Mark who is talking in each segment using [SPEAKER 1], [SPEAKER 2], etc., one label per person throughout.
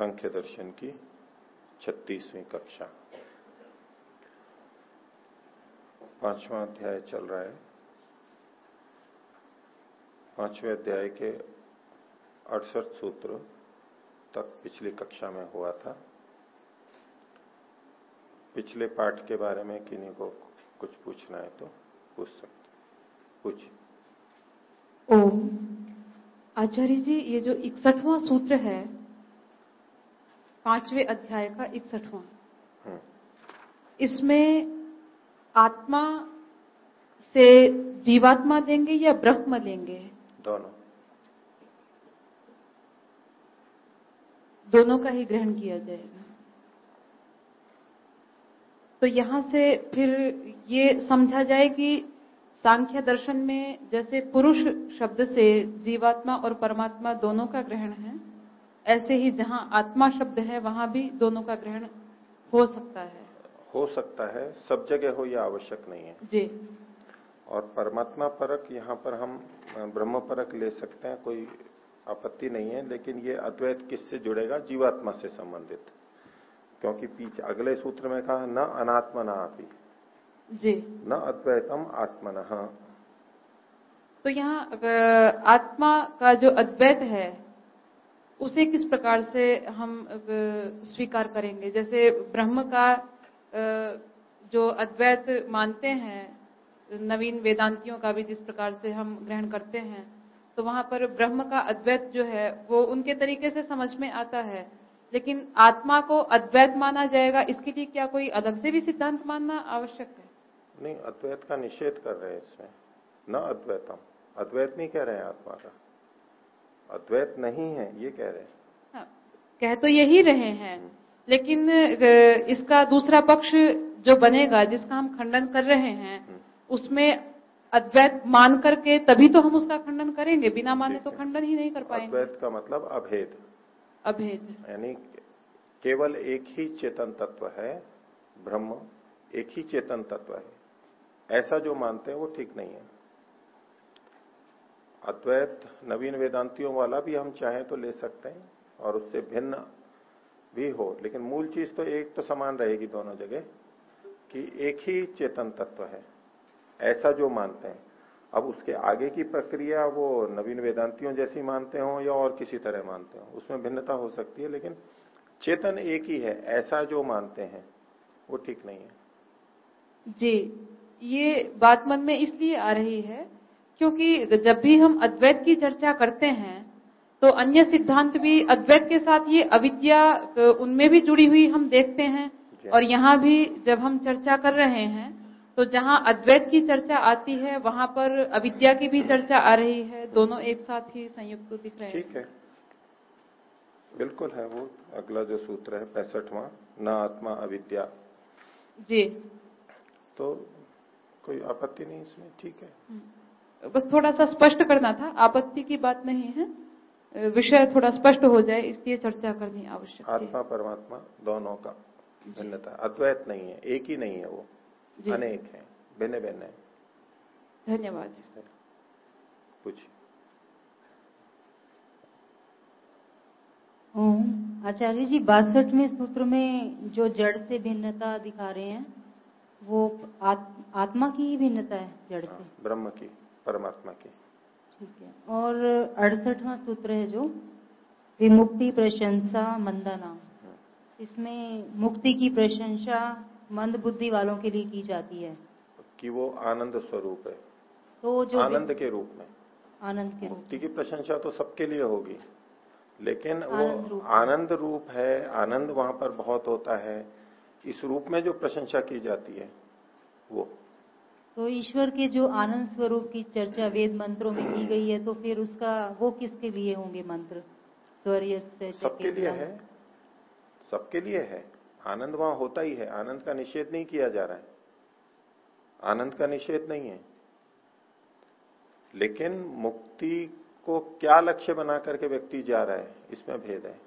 [SPEAKER 1] सांख्य दर्शन की छत्तीसवीं कक्षा। पांचवा अध्याय चल रहा है। पाँचवें अध्याय के अड़सठ सूत्र तक पिछली कक्षा में हुआ था। पिछले पाठ के बारे में किन्हीं को कुछ पूछना है तो पूछ सकते पूछ
[SPEAKER 2] ओम। आचार्य जी, ये जो इकसठवां सूत्र है पाँचवें अध्याय का इकसठवां।
[SPEAKER 1] हम्म,
[SPEAKER 2] इसमें आत्मा से जीवात्मा लेंगे या ब्रह्म लेंगे?
[SPEAKER 1] दोनों।
[SPEAKER 2] दोनों का ही ग्रहण किया जाएगा। तो यहाँ से फिर ये समझा जाए कि सांख्य दर्शन में जैसे पुरुष शब्द से जीवात्मा और परमात्मा दोनों का ग्रहण है ऐसे ही जहाँ आत्मा शब्द है वहाँ भी दोनों का ग्रहण हो सकता है।
[SPEAKER 1] हो सकता है सब जगह हो यह आवश्यक नहीं है।
[SPEAKER 2] जी।
[SPEAKER 1] और परमात्मा परक यहाँ पर हम ब्रह्म परक ले सकते हैं कोई आपत्ति नहीं है लेकिन ये अद्वैत किससे जुड़ेगा? जीवात्मा से संबंधित। क्योंकि पीछे अगले सूत्र में कहा न अनात्मा न आपी
[SPEAKER 2] जी।
[SPEAKER 1] न अद्वैतम आत्मन।
[SPEAKER 2] तो यहाँ आत्मा का जो अद्वैत है उसे किस प्रकार से हम स्वीकार करेंगे? जैसे ब्रह्म का जो अद्वैत मानते हैं, नवीन वेदांतियों का भी जिस प्रकार से हम ग्रहण करते हैं तो वहाँ पर ब्रह्म का अद्वैत जो है, वो उनके तरीके से समझ में आता है। लेकिन आत्मा को अद्वैत माना जाएगा, इसके लिए क्या कोई अलग से भी सिद्धांत मानना आवश्यक है?
[SPEAKER 1] नहीं, अद्वैत का निषेध कर रहे हैं इसमें। न अद्वैतम। अद्वैत नहीं कह रहे हैं आत्मा का। अद्वैत नहीं है ये कह रहे हैं।
[SPEAKER 2] हाँ, कह तो यही रहे हैं लेकिन इसका दूसरा पक्ष जो बनेगा जिसका हम खंडन कर रहे हैं उसमें अद्वैत मान करके तभी तो हम उसका खंडन करेंगे बिना माने तो खंडन ही नहीं कर पाएँगे।
[SPEAKER 1] अद्वैत का मतलब अभेद।
[SPEAKER 2] अभेद।
[SPEAKER 1] यानी केवल एक ही चेतन तत्व है ब्रह्म एक ही चेतन तत्व है। ऐसा जो मानते हैं वो ठीक नहीं है। अद्वैत नवीन वेदांतियों वाला भी हम चाहें तो ले सकते हैं और उससे भिन्न भी हो। लेकिन मूल चीज़ तो एक तो समान रहेगी दोनों जगह कि एक ही चेतन तत्व है। ऐसा जो मानते हैं। अब उसके आगे की प्रक्रिया वो नवीन वेदांतियों जैसी मानते हो या और किसी तरह मानते हो, उसमें भिन्नता हो सकती है, लेकिन चेतन एक ही है। ऐसा जो मानते हैं, वो ठीक नहीं है।
[SPEAKER 2] जी, ये बात मन में इसलिए आ रही है क्योंकि जब भी हम अद्वैत की चर्चा करते हैं तो अन्य सिद्धांत भी अद्वैत के साथ ये अविद्या उनमें भी जुड़ी हुई हम देखते हैं। और यहाँ भी जब हम चर्चा कर रहे हैं तो जहाँ अद्वैत की चर्चा आती है वहाँ पर अविद्या की भी चर्चा आ रही है। दोनों एक साथ ही संयुक्त दिख रहे हैं।
[SPEAKER 1] ठीक है। बिल्कुल है वो अगला जो सूत्र है पैंसठवा न आत्मा अविद्या।
[SPEAKER 2] जी।
[SPEAKER 1] तो कोई आपत्ति नहीं इसमें? ठीक है।
[SPEAKER 2] बस थोड़ा सा स्पष्ट करना था। आपत्ति की बात नहीं है। विषय थोड़ा स्पष्ट हो जाए इसलिए चर्चा करनी आवश्यक
[SPEAKER 1] आत्मा परमात्मा दोनों का भिन्नता। अद्वैत नहीं है एक ही नहीं है वो। अनेक है भिन्न भिन्न है।
[SPEAKER 2] धन्यवाद।
[SPEAKER 1] पूछिए।
[SPEAKER 3] आचार्य जी बासठवें सूत्र में जो जड़ से भिन्नता दिखा रहे हैं वो आत, आत्मा की ही भिन्नता है जड़ से।
[SPEAKER 1] हाँ, ब्रह्म की। परमात्मा की।
[SPEAKER 3] ठीक है। और अड़सठवा सूत्र है जो विमुक्ति प्रशंसा मंदना। इसमें मुक्ति की प्रशंसा मंद बुद्धि वालों के लिए की जाती है।
[SPEAKER 1] कि वो आनंद स्वरूप है।
[SPEAKER 3] तो जो
[SPEAKER 1] आनंद के रूप में।
[SPEAKER 3] आनंद के
[SPEAKER 1] मुक्ति की प्रशंसा तो सबके लिए होगी। लेकिन
[SPEAKER 3] आनंद
[SPEAKER 1] वो
[SPEAKER 3] रूप।
[SPEAKER 1] आनंद रूप है आनंद वहाँ पर बहुत होता है। इस रूप में जो प्रशंसा की जाती है वो।
[SPEAKER 3] तो ईश्वर के जो आनंद स्वरूप की चर्चा वेद मंत्रों में की गई है तो फिर उसका वो किसके लिए होंगे मंत्र? स्वर्य से
[SPEAKER 1] सबके लिए है। सबके लिए है। आनंद वहाँ होता ही है। आनंद का निषेध नहीं किया जा रहा है। आनंद का निषेध नहीं है। लेकिन मुक्ति को क्या लक्ष्य बना करके व्यक्ति जा रहा है इसमें भेद है।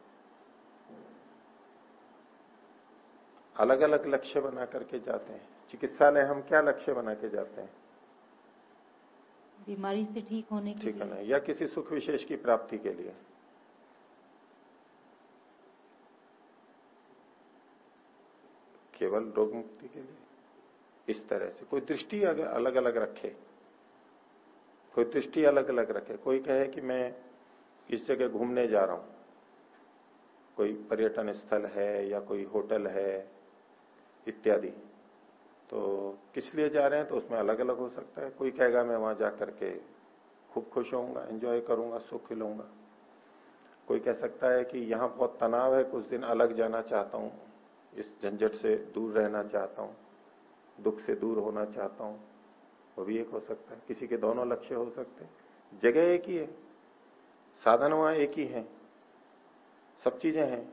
[SPEAKER 1] अलग अलग लक्ष्य बना करके जाते हैं। चिकित्सालय हम क्या लक्ष्य बना के जाते हैं?
[SPEAKER 3] बीमारी से ठीक होने के
[SPEAKER 1] ठीक है ना? या किसी सुख विशेष की प्राप्ति के लिए? केवल रोग मुक्ति के लिए? इस तरह से। कोई दृष्टि अलग अलग रखे। कोई दृष्टि अलग अलग रखे। कोई कहे कि मैं इस जगह घूमने जा रहा हूँ। कोई पर्यटन स्थल है या कोई होटल है इत्यादि। तो किस लिए जा रहे हैं तो उसमें अलग अलग हो सकता है। कोई कहेगा, मैं वहाँ जाकर के खूब खुश होऊँगा एंजॉय करूँगा, सुख लूँगा। कोई कह सकता है कि, यहाँ बहुत तनाव है, कुछ दिन अलग जाना चाहता हूँ, इस झंझट से दूर रहना चाहता हूँ, दुख से दूर होना चाहता हूँ। वो भी एक हो सकता है। किसी के दोनों लक्ष्य हो सकते हैं। जगह एक ही है। साधन वहाँ एक ही है। सब चीज़ें हैं।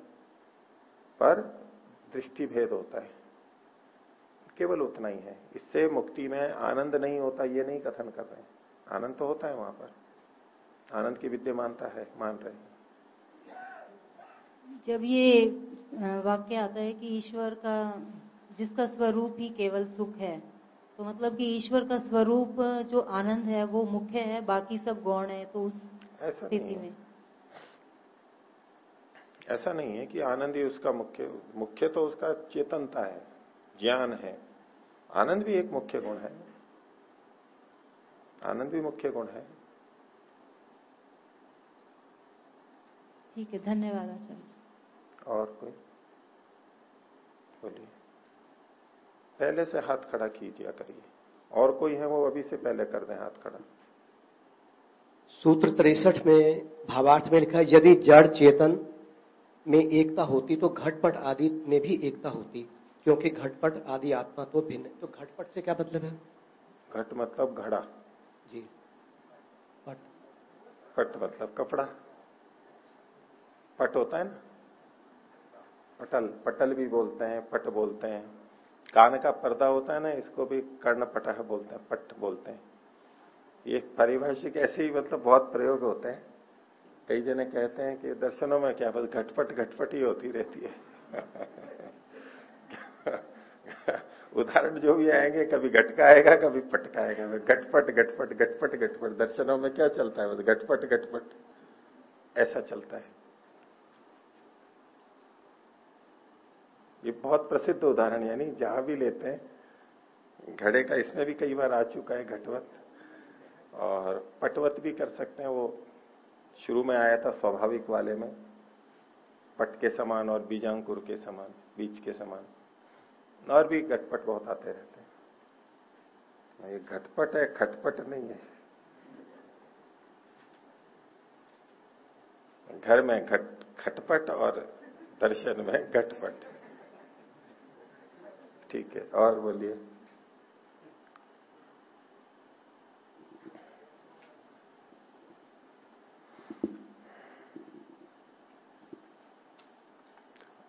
[SPEAKER 1] पर दृष्टि भेद होता है। केवल उतना ही है। इससे मुक्ति में आनंद नहीं होता ये नहीं कथन कर रहे हैं। आनंद तो होता है वहाँ पर। आनंद की विद्यमानता है मान रहे हैं।
[SPEAKER 3] जब ये वाक्य आता है कि ईश्वर का जिसका स्वरूप ही केवल सुख है तो मतलब कि ईश्वर का स्वरूप जो आनंद है वो मुख्य है बाकी सब गौण है तो उस स्थिति में।
[SPEAKER 1] ऐसा नहीं है कि आनंद ही उसका मुख्य मुख्य तो उसका चेतनता है ज्ञान है। आनंद भी एक मुख्य गुण है। आनंद भी मुख्य गुण है।
[SPEAKER 3] ठीक है धन्यवाद आचार्य
[SPEAKER 1] और कोई? बोलिए। पहले से हाथ खड़ा कीजिए करिए। और कोई है वो अभी से पहले कर दें हाथ खड़ा?
[SPEAKER 4] सूत्र तिरसठ में भावार्थ में लिखा है यदि जड़ चेतन में एकता होती तो घटपट आदि में भी एकता होती। क्योंकि घटपट आदि आत्मा तो भिन्न तो घटपट से क्या मतलब है?
[SPEAKER 1] घट मतलब घड़ा।
[SPEAKER 4] जी।
[SPEAKER 1] पट। पट मतलब कपड़ा। पट होता है ना? पटल। पटल भी बोलते हैं पट बोलते हैं। कान का पर्दा होता है ना इसको भी कर्ण पटह बोलते हैं पट बोलते हैं। ये पारिभाषिक ऐसे ही मतलब बहुत प्रयोग होते हैं। कई जने कहते हैं कि दर्शनों में क्या बस घटपट घटपट ही होती रहती है। उदाहरण जो भी आएँगे, कभी घटका आएगा कभी पटका आएगा घटपट घटपट घटपट घटपट। दर्शनों में क्या चलता है? बस घटपट घटपट। ऐसा चलता है। ये बहुत प्रसिद्ध उदाहरण, यानी जहाँ भी लेते हैं, घड़े का इसमें भी कई बार आ चुका है घटवत। और पटवत भी कर सकते हैं। वो शुरू में आया था स्वाभाविक वाले में। पट के समान और बीजांकुर के समान बीज के समान। और भी घटपट बहुत आते रहते हैं। ये घटपट है, खटपट नहीं है। घर में घट, खटपट और दर्शन में घटपट। ठीक है, और बोलिए।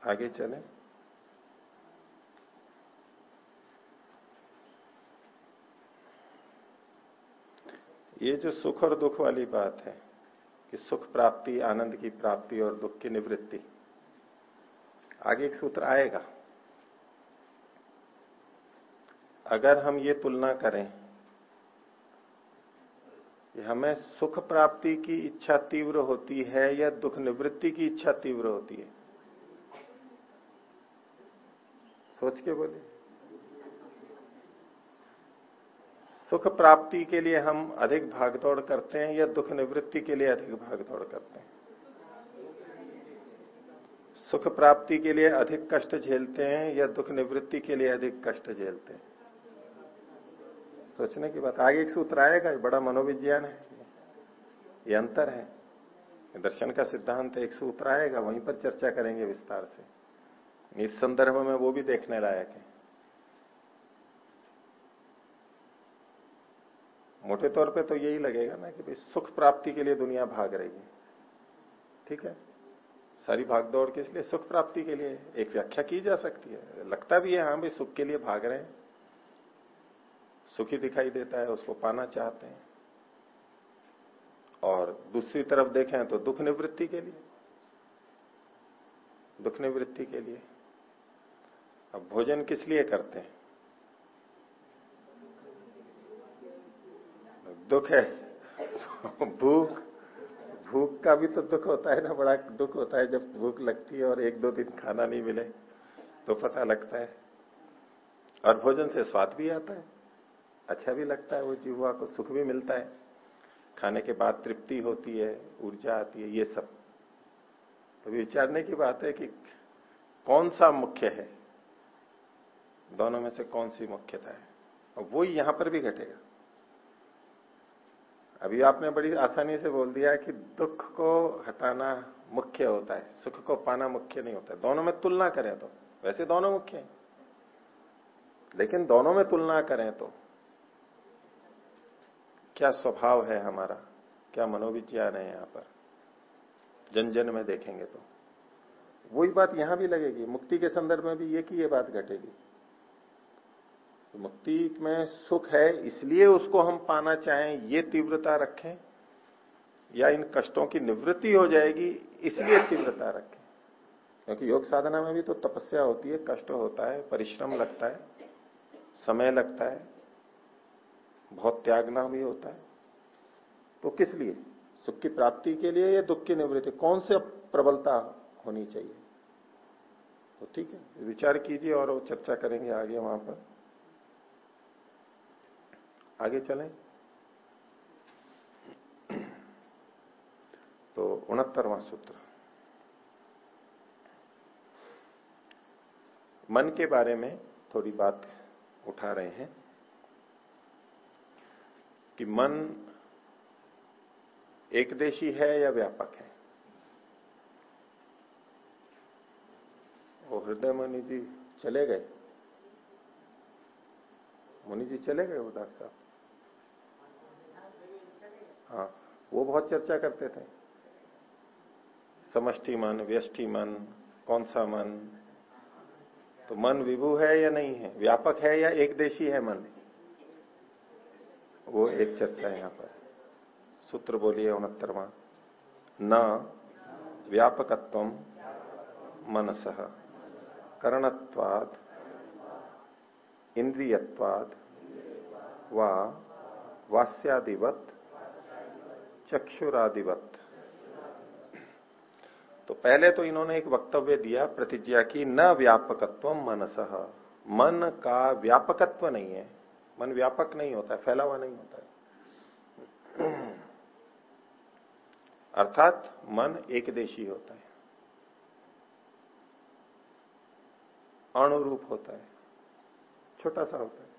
[SPEAKER 1] आगे चलें। ये जो सुख और दुख वाली बात है कि सुख प्राप्ति, आनंद की प्राप्ति और दुख की निवृत्ति। आगे एक सूत्र आएगा। अगर हम ये तुलना करें कि हमें सुख प्राप्ति की इच्छा तीव्र होती है या दुख निवृत्ति की इच्छा तीव्र होती है, सोच के बोलिए। सुख प्राप्ति के लिए हम अधिक भागदौड़ करते हैं या दुख निवृत्ति के लिए अधिक भागदौड़ करते हैं? सुख प्राप्ति के लिए अधिक कष्ट झेलते हैं या दुख निवृत्ति के लिए अधिक कष्ट झेलते हैं? सोचने की बात, आगे एक सूत्र आएगा बड़ा मनोविज्ञान है। ये अंतर है। दर्शन का सिद्धांत एक सूत्र आएगा, वहीं पर चर्चा करेंगे विस्तार से। इस संदर्भ में वो भी देखने लायक है। मोटे तौर पे तो यही लगेगा ना कि भाई सुख प्राप्ति के लिए दुनिया भाग रही है। ठीक है? सारी भागदौड़ किस लिए? सुख प्राप्ति के लिए। एक व्याख्या की जा सकती है। लगता भी है हाँ भाई, सुख के लिए भाग रहे हैं। सुखी दिखाई देता है, उसको पाना चाहते हैं। और दूसरी तरफ़ देखें तो दुख निवृत्ति के लिए। दुख निवृत्ति के लिए। अब भोजन किस लिए करते हैं? दुख है। भूख भूख का भी तो दुख होता है ना, बड़ा दुख होता है जब भूख लगती है और एक दो दिन खाना नहीं मिले तो पता लगता है। और भोजन से स्वाद भी आता है। अच्छा भी लगता है, वो जीवा को सुख भी मिलता है। खाने के बाद तृप्ति होती है, ऊर्जा आती है, ये सब। तो विचारने की बात है कि कौन सा मुख्य है? दोनों में से कौन सी मुख्यता है? और वही यहाँ पर भी घटेगा। अभी आपने बड़ी आसानी से बोल दिया कि दुख को हटाना मुख्य होता है, सुख को पाना मुख्य नहीं होता है। दोनों में तुलना करें तो। वैसे दोनों मुख्य हैं। लेकिन दोनों में तुलना करें तो। क्या स्वभाव है हमारा? क्या मनोविज्ञान है यहाँ पर? जन जन में देखेंगे तो। वही बात यहाँ भी लगेगी। मुक्ति के संदर्भ में भी ये की ये बात घटेगी। तो मुक्ति में सुख है, इसलिए उसको हम पाना चाहें, ये तीव्रता रखें, या इन कष्टों की निवृत्ति हो जाएगी, इसलिए तीव्रता रखें। क्योंकि योग साधना में भी तो तपस्या होती है, कष्ट होता है, परिश्रम लगता है, समय लगता है, बहुत त्यागना भी होता है। तो किस लिए? सुख की प्राप्ति के लिए या दुख की निवृत्ति? कौन से प्रबलता होनी चाहिए? तो ठीक है, विचार कीजिए और चर्चा करेंगे आगे वहाँ पर। आगे चलें। तो उनहत्तरवा सूत्र। मन के बारे में थोड़ी बात उठा रहे हैं कि मन एक देशी है या व्यापक है। वो हृदय मुनि जी चले गए। मुनि जी चले गए वो डॉक्टर साहब। हाँ वो बहुत चर्चा करते थे। समष्टि मन, व्यष्टि मन, कौन सा मन? तो मन विभु है या नहीं है? व्यापक है या एक देशी है मन? वो एक चर्चा है यहाँ पर। सूत्र बोलिए उनहत्तरवा। न, व्यापकत्व मनस। करणत्वाद इंद्रियवाद व वास्यादिवत चक्षुरादिवत। तो पहले तो इन्होंने एक वक्तव्य दिया प्रतिज्ञा की, न व्यापकत्व मनस। मन का व्यापकत्व नहीं है। मन व्यापक नहीं होता है फैला हुआ नहीं होता है। अर्थात मन एक देशी होता है। अणुरूप होता है। छोटा सा होता है।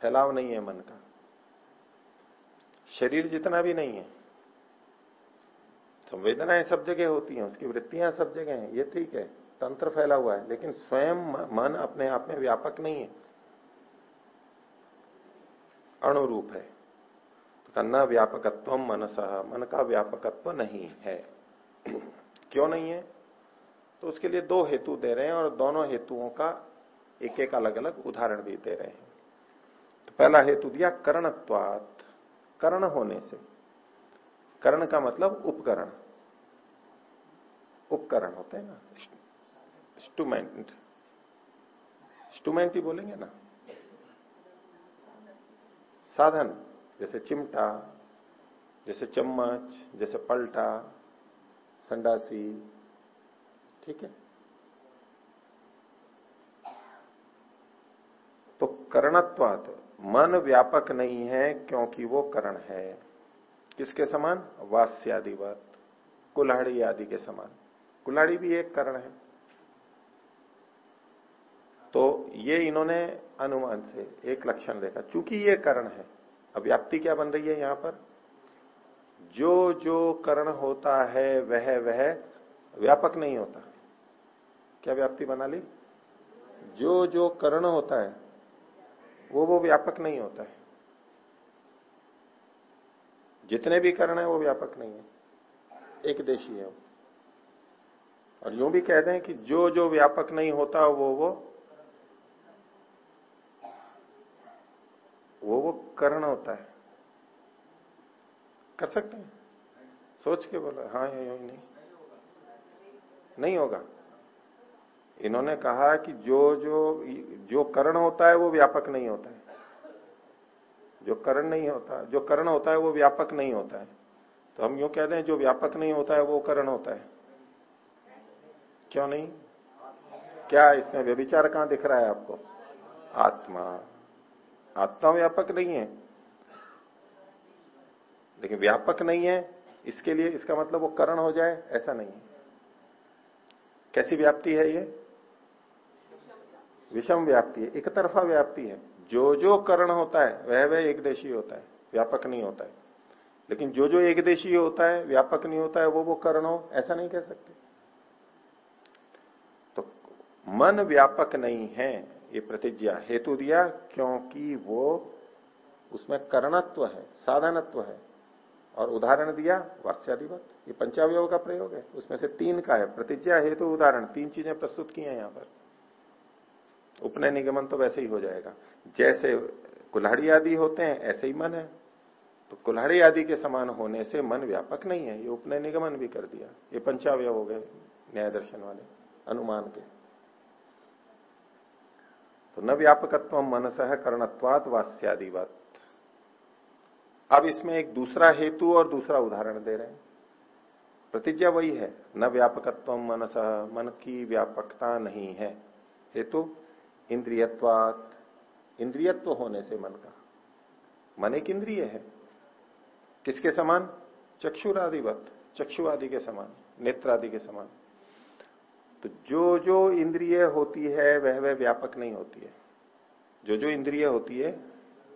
[SPEAKER 1] फैलाव नहीं है मन का। शरीर जितना भी नहीं है, संवेदनाएँ सब जगह होती हैं, उसकी वृत्तियाँ सब जगह हैं, ये ठीक है, तंत्र फैला हुआ है, लेकिन स्वयं मन अपने आप में व्यापक नहीं है। अणुरूप है तो कन्ना व्यापकत्व मनस, मन का व्यापकत्व नहीं है। क्यों नहीं है? तो उसके लिए दो हेतु दे रहे हैं और दोनों हेतुओं का एक एक अलग अलग उदाहरण भी दे रहे हैं। तो पहला हेतु दिया करणत्वात कर्ण होने से। कर्ण का मतलब उपकरण। उपकरण होते हैं ना। स्टूमेंट स्टूमेंट ही बोलेंगे ना। साधन। जैसे चिमटा, जैसे चम्मच, जैसे पलटा, संडासी। ठीक है? तो करणत्वात मन व्यापक नहीं है क्योंकि वो करण है। किसके समान? वास्यादिवत। कुल्हाड़ी आदि के समान। कुल्हाड़ी भी एक करण है। तो ये इन्होंने अनुमान से एक लक्षण देखा। चूँकि ये करण है, अब व्याप्ति क्या बन रही है यहाँ पर? जो जो करण होता है, वह वह व्यापक नहीं होता। क्या व्याप्ति बना ली? जो जो करण होता है वो वो व्यापक नहीं होता है। जितने भी करण है वो व्यापक नहीं है। एक देशी है वो। और यूँ भी कह दें कि जो जो व्यापक नहीं होता वो वो वो वो करण होता है। कर सकते हैं? सोच के बोला हाँ यू नहीं। नहीं होगा। इन्होंने कहा कि जो जो जो करण होता है वो व्यापक नहीं होता है। जो करण नहीं होता, जो करण होता है वो व्यापक नहीं होता है। तो हम यूँ कहते हैं जो व्यापक नहीं होता है वो करण होता है। क्यों नहीं? क्या इसमें व्यभिचार कहाँ दिख रहा है आपको? आत्मा। आत्मा व्यापक नहीं है। लेकिन व्यापक नहीं है, इसके लिए इसका मतलब वो करण हो जाए, ऐसा नहीं है। कैसी व्याप्ति है ये? विषम व्याप्ति है, एक तरफा व्याप्ति है। जो जो करण होता है वह वह एक देशी होता है, व्यापक नहीं होता है। लेकिन जो जो एक देशी होता है, व्यापक नहीं होता है, वो वो करण हो, ऐसा नहीं कह सकते। तो मन व्यापक नहीं है, ये प्रतिज्ञा हेतु दिया, क्योंकि वो उसमें करणत्व है, साधनत्व है। और उदाहरण दिया, वास्यादिवत, ये पंचावय का प्रयोग है। उसमें से तीन का है, प्रतिज्ञा हेतु उदाहरण, तीन चीज़ें प्रस्तुत की हैं यहाँ पर। उपनय निगमन तो वैसे ही हो जाएगा। जैसे कुल्हाड़ी आदि होते हैं, ऐसे ही मन है। तो कुल्हाड़ी आदि के समान होने से मन व्यापक नहीं है। ये उपनय निगमन भी कर दिया। ये पंचावय हो गए न्याय दर्शन वाले, अनुमान के। तो न व्यापकत्व मनस है कर्णत्वात वास्यादिवत। अब इसमें एक दूसरा हेतु और दूसरा उदाहरण दे रहे हैं। प्रतिज्ञा वही है। न व्यापकत्व मनस, मन की व्यापकता नहीं है। हेतु इंद्रियत्वात, इंद्रियत्व होने से मन का। मन एक इंद्रिय है। किसके समान? चक्षुरादिवत चक्षु आदि के समान नेत्र आदि के समान। तो जो जो इंद्रिय होती है, वह वह व्यापक नहीं होती है। जो जो इंद्रिय होती है,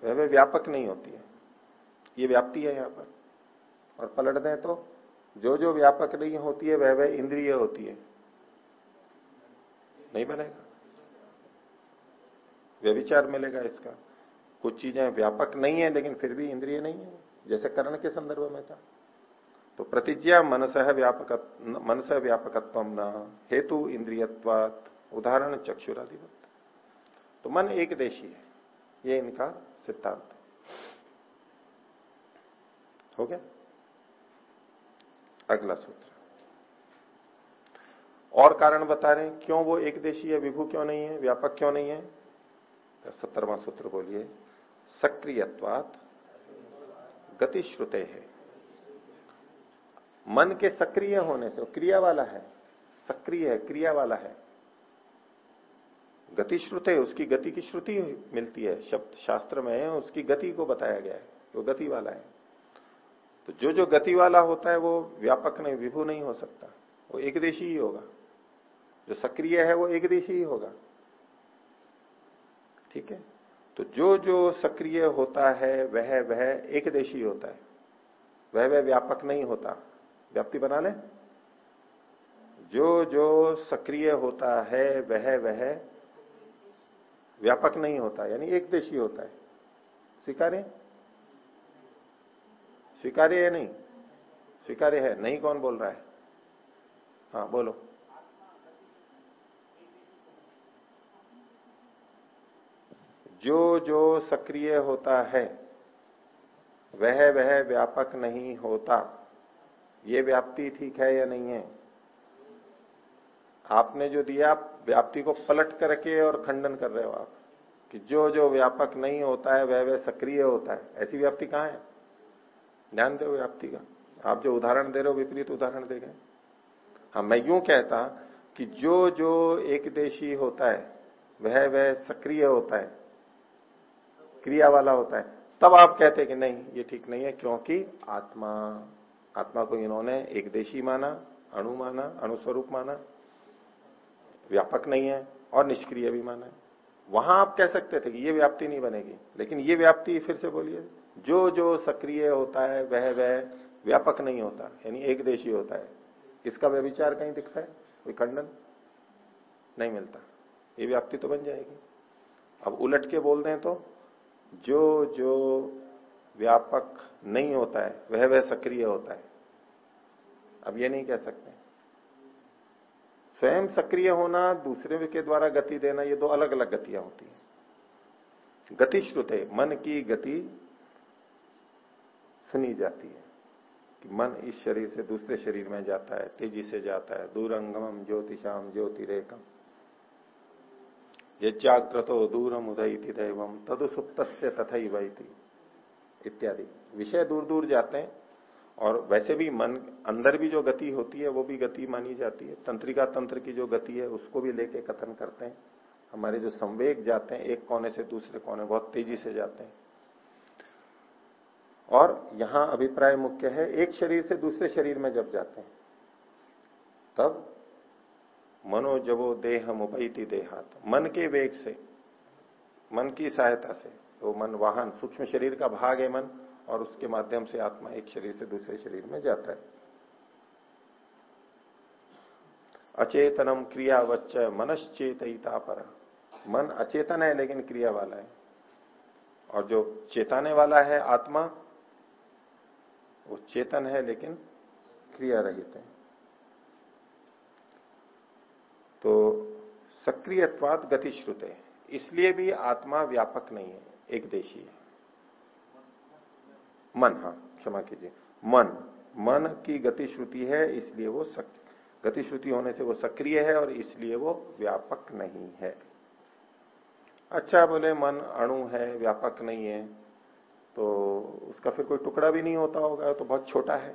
[SPEAKER 1] वह वह व्यापक नहीं होती है। ये व्याप्ति है यहाँ पर। और पलट दें तो जो जो व्यापक नहीं होती है, वह वह इंद्रिय होती है। नहीं बनेगा। व्यविचार मिलेगा इसका। कुछ चीज़ें व्यापक नहीं है, लेकिन फिर भी इंद्रिय नहीं है, जैसे करण के संदर्भ में था। तो प्रतिज्ञा मनस व्यापक, मनस व्यापकत्व न, हेतु इंद्रियवाद उदाहरण चक्षुराधिपत तो मन एक देशी है, ये इनका सिद्धांत हो गया? अगला सूत्र। और कारण बता रहे हैं, क्यों वो एक देशी है, विभू क्यों नहीं है, व्यापक क्यों नहीं है? सत्तरवा सूत्र बोलिए सक्रियवाद गति श्रुते है। मन के सक्रिय होने से क्रिया वाला है, सक्रिय है, क्रिया वाला है। गति श्रुत उसकी गति की श्रुति मिलती है, शब्द शास्त्र में है, उसकी गति को बताया गया है, वो गति वाला है। तो जो जो गति वाला होता है, वो व्यापक नहीं, विभू नहीं हो सकता, वो एक देशी ही होगा। जो सक्रिय है, वो एक देशी ही होगा। ठीक है? तो जो जो सक्रिय होता है, वह वह एक देशी होता है। वह वह व्यापक नहीं होता। व्याप्ति बना ले। जो जो सक्रिय होता है, वह वह व्यापक नहीं होता, यानी एक देशी होता है। स्वीकार्य? स्वीकार्य है नहीं? स्वीकार्य है। नहीं कौन बोल रहा है? हाँ बोलो। जो जो सक्रिय होता है, वह वह व्यापक नहीं होता। ये व्याप्ति ठीक है या नहीं है? आपने जो दिया, व्याप्ति को पलट करके और खंडन कर रहे हो आप, कि जो जो व्यापक नहीं होता है, वह वह सक्रिय होता है। ऐसी व्याप्ति कहाँ है? ध्यान दो व्याप्ति का। आप जो उदाहरण दे रहे हो, विपरीत उदाहरण दे गए हाँ मैं यूँ कहता कि जो जो एक देशी होता है, वह वह सक्रिय होता है। क्रिया वाला होता है। तब आप कहते कि नहीं, ये ठीक नहीं है, क्योंकि आत्मा आत्मा को इन्होंने एक देशी माना, अणु माना, अणुस्वरूप माना, व्यापक नहीं है और निष्क्रिय भी माना है। वहाँ आप कह सकते थे कि ये व्याप्ति नहीं बनेगी, लेकिन ये व्याप्ति फिर से बोलिए, जो जो सक्रिय होता है, वह वह व्यापक नहीं होता, यानी एक देशी होता है। इसका व्यविचार कहीं दिखता है? कोई खंडन? नहीं मिलता। ये व्याप्ति तो बन जाएगी। अब उलट के बोल दें तो जो जो व्यापक नहीं होता है, वह वह सक्रिय होता है। अब ये नहीं कह सकते। स्वयं सक्रिय होना, दूसरे के द्वारा गति देना, ये दो अलग अलग गतियाँ होती है। गति श्रुत है, मन की गति सुनी जाती है कि मन इस शरीर से दूसरे शरीर में जाता है, तेज़ी से जाता है। दूरंगम ज्योतिषाम ज्योतिरेकम। ये जाग्रतो दूरम उदय दैवम तदु सुप्त तथा इत्यादि। विषय दूर दूर जाते हैं, और वैसे भी मन, अंदर भी जो गति होती है, वो भी गति मानी जाती है। तंत्रिका तंत्र की जो गति है, उसको भी लेके कथन करते हैं। हमारे जो संवेग जाते हैं, एक कोने से दूसरे कोने, बहुत तेज़ी से जाते हैं। और यहाँ अभिप्राय मुख्य है, एक शरीर से दूसरे शरीर में जब जाते हैं, तब मनो जबो देह मुपैती देहात। मन के वेग से, मन की सहायता से तो मन वाहन, सूक्ष्म शरीर का भाग है मन, और उसके माध्यम से आत्मा एक शरीर से दूसरे शरीर में जाता है। अचेतनम क्रियावच्च मनश्चेतता पर। मन अचेतन है, लेकिन क्रिया वाला है। और जो चेताने वाला है आत्मा, वो चेतन है, लेकिन क्रिया रहित है। तो सक्रियवाद गतिश्रुत। है इसलिए भी आत्मा व्यापक नहीं है, एक देशी है। मन हाँ क्षमा कीजिए। मन मन की गति श्रुति है, इसलिए वो गति श्रुति होने से वो सक्रिय है और इसलिए वो व्यापक नहीं है। अच्छा बोले, मन अणु है, व्यापक नहीं है तो उसका फिर कोई टुकड़ा भी नहीं होता होगा तो बहुत छोटा है।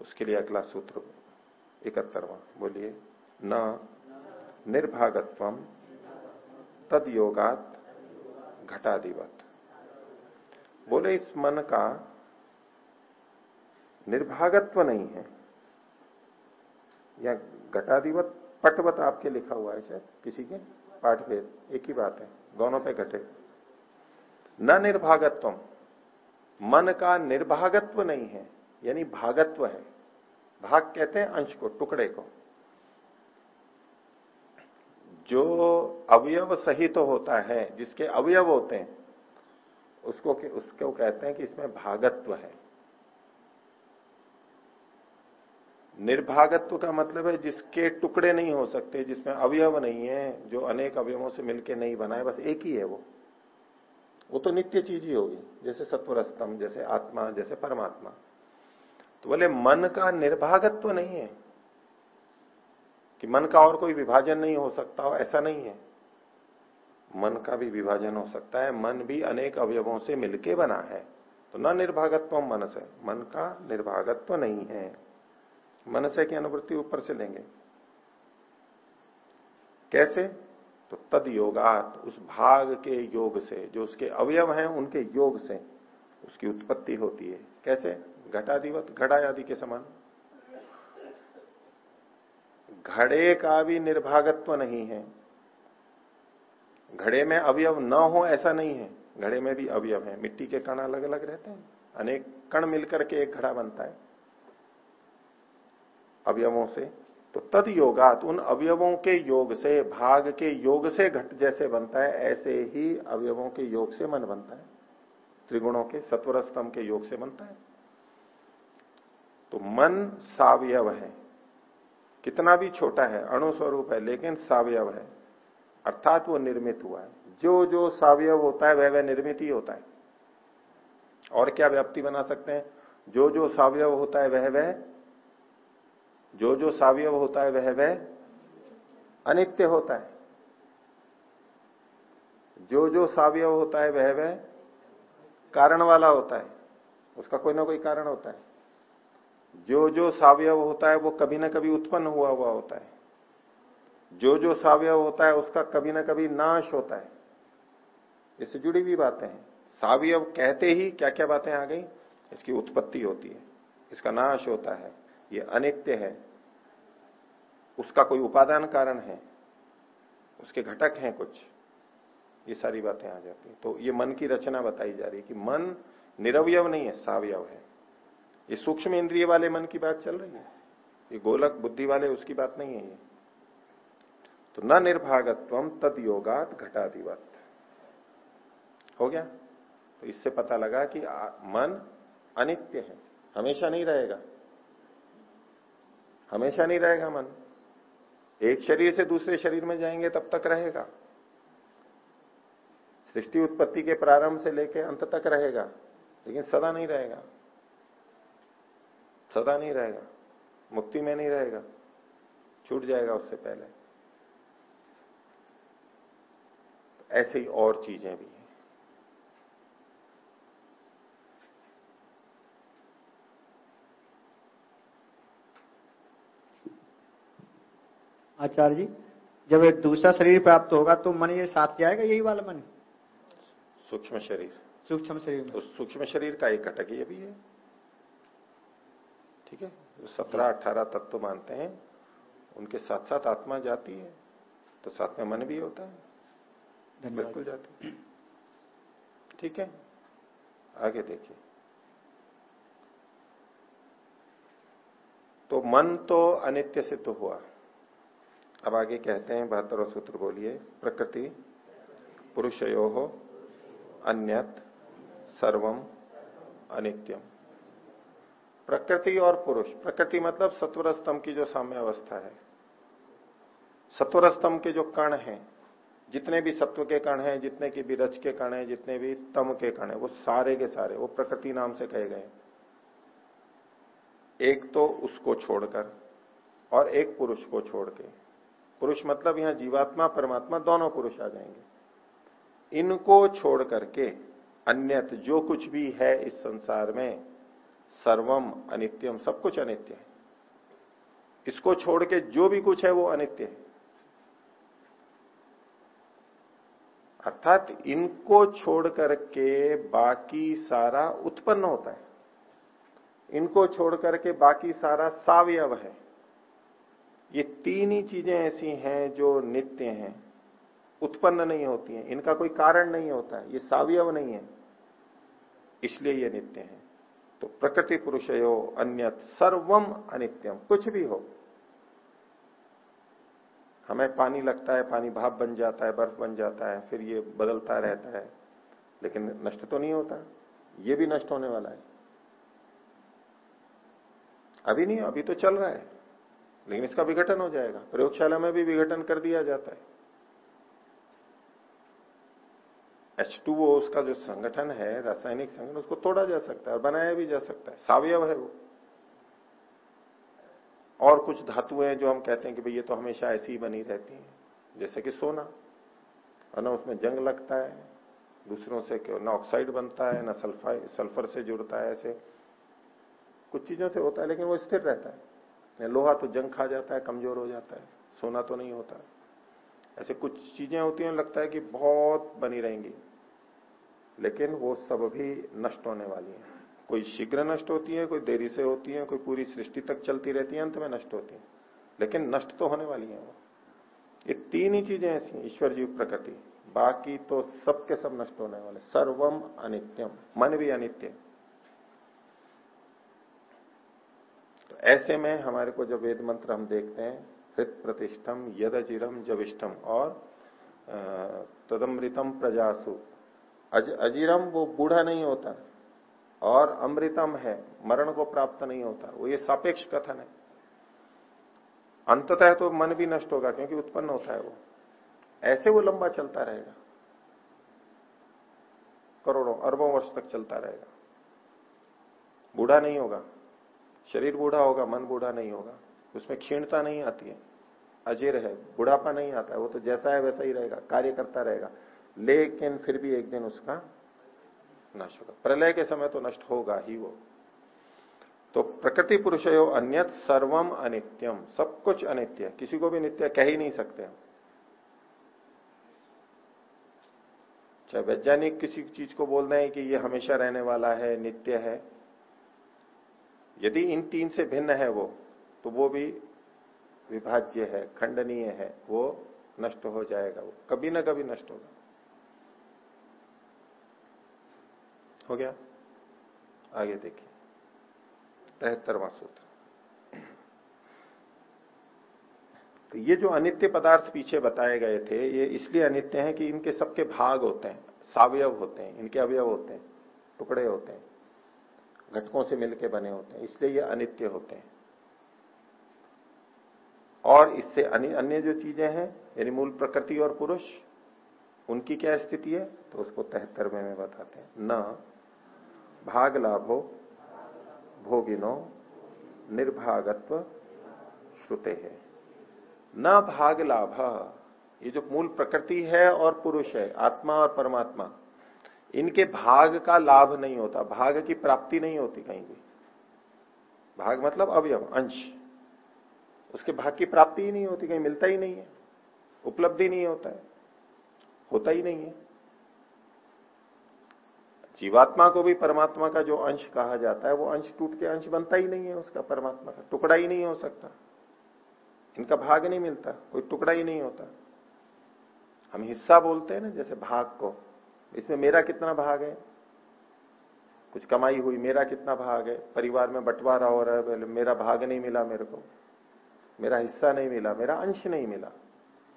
[SPEAKER 1] उसके लिए अगला सूत्र, इकहत्तरवा, बोलिए। न निर्भागत्व तद योगात घटाधिवत बोले, इस मन का निर्भागत्व नहीं है, या घटाधिवत पटवत आपके लिखा हुआ है शायद, किसी के पाठ भेद एक ही बात है, दोनों पे घटे। न निर्भागत्व, मन का निर्भागत्व नहीं है, यानी भागत्व है। भाग कहते हैं अंश को, टुकड़े को। जो अवयव सहित तो होता है, जिसके अवयव होते हैं, उसको उसको कहते हैं कि इसमें भागत्व है। निर्भागत्व का मतलब है जिसके टुकड़े नहीं हो सकते, जिसमें अवयव नहीं है, जो अनेक अवयवों से मिलके नहीं बनाए बस एक ही है वो। वो तो नित्य चीज़ ही होगी, जैसे सत्वर स्तंभ जैसे आत्मा, जैसे परमात्मा। तो बोले, मन का निर्भागत्व नहीं है। कि मन का और कोई विभाजन नहीं हो सकता हो, ऐसा नहीं है। मन का भी विभाजन हो सकता है, मन भी अनेक अवयवों से मिलके बना है। तो न निर्भागत्व मन से मन का निर्भागत्व नहीं है। मन से की अनुभूति ऊपर से लेंगे। कैसे? तो तद योगात, उस भाग के योग से, जो उसके अवयव हैं, उनके योग से उसकी उत्पत्ति होती है। कैसे? घटाधिवत घटा आदि के समान। घड़े का भी निर्भागत्व नहीं है। घड़े में अवयव न हो ऐसा नहीं है। घड़े में भी अवयव है। मिट्टी के कण अलग अलग रहते हैं। अनेक कण मिलकर के एक घड़ा बनता है। अवयवों से। तो तद योगात उन अवयवों के योग से, भाग के योग से घट जैसे बनता है, ऐसे ही अवयवों के योग से मन बनता है। त्रिगुणों के सत्वर स्तंभ के योग से बनता है। तो मन सावयव है। कितना भी छोटा है, अणुस्वरूप है, लेकिन सावयव है। अर्थात वो निर्मित हुआ है। जो जो सावयव होता है, वह वह निर्मित ही होता है। और क्या व्याप्ति बना सकते हैं? जो जो सावयव होता है, वह वह, जो जो सावयव होता है, वह वह, अनित्य होता है। जो जो सावयव होता है, वह वह, कारण वाला होता है। उसका कोई ना कोई कारण होता है। जो जो सावयव होता है, वो कभी ना कभी उत्पन्न हुआ हुआ होता है। जो जो सावयव होता है, उसका कभी ना कभी नाश होता है। इससे जुड़ी हुई बातें हैं। सावयव कहते ही क्या क्या बातें आ गई? इसकी उत्पत्ति होती है। इसका नाश होता है। ये अनित्य है। उसका कोई उपादान कारण है। उसके घटक हैं कुछ। ये सारी बातें आ जाती है। तो ये मन की रचना बताई जा रही है कि मन निरवयव नहीं है, सावयव है। ये सूक्ष्म इंद्रिय वाले मन की बात चल रही है? ये गोलक बुद्धि वाले उसकी बात नहीं है ये। तो न निर्भागत्व तद योगात घटाधिवत हो गया? तो इससे पता लगा कि मन अनित्य है। हमेशा नहीं रहेगा। हमेशा नहीं रहेगा मन। एक शरीर से दूसरे शरीर में जाएँगे, तब तक रहेगा। सृष्टि उत्पत्ति के प्रारंभ से लेकर अंत तक रहेगा, लेकिन सदा नहीं रहेगा। सदा नहीं रहेगा मुक्ति में नहीं रहेगा छूट जाएगा उससे पहले। तो ऐसे ही और चीज़ें भी हैं।
[SPEAKER 4] आचार्य जी
[SPEAKER 5] जब एक दूसरा शरीर प्राप्त होगा तो मन ये साथ जाएगा यही वाला मन?
[SPEAKER 1] सूक्ष्म शरीर।
[SPEAKER 5] सूक्ष्म शरीर
[SPEAKER 1] तो सूक्ष्म शरीर का एक घटक ये भी है। ठीक है? सत्रह अठारह तत्व मानते हैं उनके साथ साथ आत्मा जाती है तो साथ में मन भी होता है बिल्कुल जाती है। ठीक है? आगे देखिए। तो मन तो अनित्य सिद्ध हुआ। अब आगे कहते हैं बहत्तरवा सूत्र बोलिए प्रकृति पुरुषयो अन्यत सर्वम अनित्यम। प्रकृति और पुरुष। प्रकृति मतलब सत्वर स्तंभ की जो साम्य अवस्था है। सत्वर स्तंभ के जो कण हैं, जितने भी सत्व के कण हैं, जितने की भी रच के कण हैं, जितने भी तम के कण हैं, वो सारे के सारे, वो प्रकृति नाम से कहे गए एक तो उसको छोड़कर और एक पुरुष को छोड़ के। पुरुष मतलब यहाँ जीवात्मा, परमात्मा दोनों पुरुष आ जाएँगे। इनको छोड़ करके अन्यत जो कुछ भी है इस संसार में सर्वम अनित्यम, सब कुछ अनित्य है। इसको छोड़ के जो भी कुछ है वो अनित्य है। अर्थात इनको छोड़ करके बाकी सारा उत्पन्न होता है। इनको छोड़ करके बाकी सारा सावयव है। ये तीन ही चीज़ें ऐसी हैं जो नित्य हैं। उत्पन्न नहीं होती हैं। इनका कोई कारण नहीं होता है। ये सावयव नहीं है। इसलिए ये नित्य है। तो प्रकृति पुरुषयो अन्य सर्वम अनित्यम, कुछ भी हो। हमें पानी लगता है, पानी भाप बन जाता है, बर्फ़ बन जाता है, फिर ये बदलता रहता है, लेकिन नष्ट तो नहीं होता। ये भी नष्ट होने वाला है। अभी नहीं, अभी तो चल रहा है, लेकिन इसका विघटन हो जाएगा। प्रयोगशाला में भी विघटन कर दिया जाता है। H2O उसका जो संगठन है, रासायनिक संगठन, उसको तोड़ा जा सकता है बनाया भी जा सकता है। सावयव है वो। और कुछ धातुएँ हैं जो हम कहते हैं कि भाई ये तो हमेशा ऐसी ही बनी रहती हैं, जैसे कि सोना। और ना उसमें जंग लगता है, दूसरों से क्यों, ना ऑक्साइड बनता है, ना सल्फाइड सल्फ़र से जुड़ता है ऐसे। कुछ चीज़ों से होता है, लेकिन वो स्थिर रहता है। लोहा तो जंग खा जाता है, कमज़ोर हो जाता है। सोना तो नहीं होता। ऐसे कुछ चीज़ें होती हैं, लगता है कि बहुत बनी रहेंगी। लेकिन वो सब भी नष्ट होने वाली है। कोई शीघ्र नष्ट होती है, कोई देरी से होती है, कोई पूरी सृष्टि तक चलती रहती है, अंत में नष्ट होती है। लेकिन नष्ट तो होने वाली है वो। ये तीन ही चीज़ें ऐसी ईश्वर जीव प्रकृति। बाकी तो सबके सब नष्ट होने वाले। सर्वम अनित्यम। मन भी अनित्य तो ऐसे में हमारे को जब वेद मंत्र हम देखते हैं, हृत प्रतिष्ठम यदजिरम जविष्ठम और तदमृतम प्रजासु। अज, अजीरम वो बूढ़ा नहीं होता और अमृतम है मरण को प्राप्त नहीं होता। वो ये सापेक्ष कथन है। अंततः तो मन भी नष्ट होगा क्योंकि उत्पन्न होता है वो। ऐसे वो लंबा चलता रहेगा। करोड़ों अरबों वर्ष तक चलता रहेगा। बूढ़ा नहीं होगा। शरीर बूढ़ा होगा मन बूढ़ा नहीं होगा। उसमें क्षीणता नहीं आती है। अजीर है बुढ़ापा नहीं आता है। वो तो जैसा है वैसा ही रहेगा कार्य करता रहेगा। लेकिन फिर भी एक दिन उसका नष्ट होगा। प्रलय के समय तो नष्ट होगा ही वो। तो प्रकृति पुरुषयो अन्यत सर्वम अनित्यम। सब कुछ अनित्य किसी को भी नित्य कह ही नहीं सकते हम। चाहे वैज्ञानिक किसी चीज़ को बोल रहे हैं कि ये हमेशा रहने वाला है, नित्य है। यदि इन तीन से भिन्न है वो तो वो भी विभाज्य है, खंडनीय है। वो नष्ट हो जाएगा वो। कभी ना कभी नष्ट होगा। हो गया? आगे देखिए। तिहत्तरवा सूत्र। तो ये जो अनित्य पदार्थ पीछे बताए गए थे, ये इसलिए अनित्य हैं कि इनके सबके भाग होते हैं, सावयव होते हैं, इनके अवयव होते हैं, टुकड़े होते हैं, घटकों से मिलकर बने होते हैं, इसलिए ये अनित्य होते हैं। और इससे अन्य जो चीज़ें हैं, यानी मूल प्रकृति और पुरुष, उनकी क्या स्थिति है? तो उसको तिहत्तरवें में बताते हैं। न भाग लाभो भोगिनो, निर्भागत्व श्रुते। है न भाग लाभ ये जो मूल प्रकृति है और पुरुष है, आत्मा और परमात्मा, इनके भाग का लाभ नहीं होता, भाग की प्राप्ति नहीं होती कहीं भी। भाग मतलब अवयव, अंश। उसके भाग की प्राप्ति ही नहीं होती, कहीं मिलता ही नहीं है, उपलब्धि नहीं होता है, होता ही नहीं है। जीवात्मा को भी परमात्मा का जो अंश कहा जाता है, वो अंश टूट के अंश बनता ही नहीं है उसका परमात्मा का। टुकड़ा ही नहीं हो सकता। इनका भाग नहीं मिलता, कोई टुकड़ा ही नहीं होता। हम हिस्सा बोलते हैं ना, जैसे भाग को। इसमें मेरा कितना भाग है? कुछ कमाई हुई, मेरा कितना भाग है? परिवार में बंटवारा हो रहा है मेरा भाग नहीं मिला मेरे को। मेरा हिस्सा नहीं मिला, मेरा अंश नहीं मिला।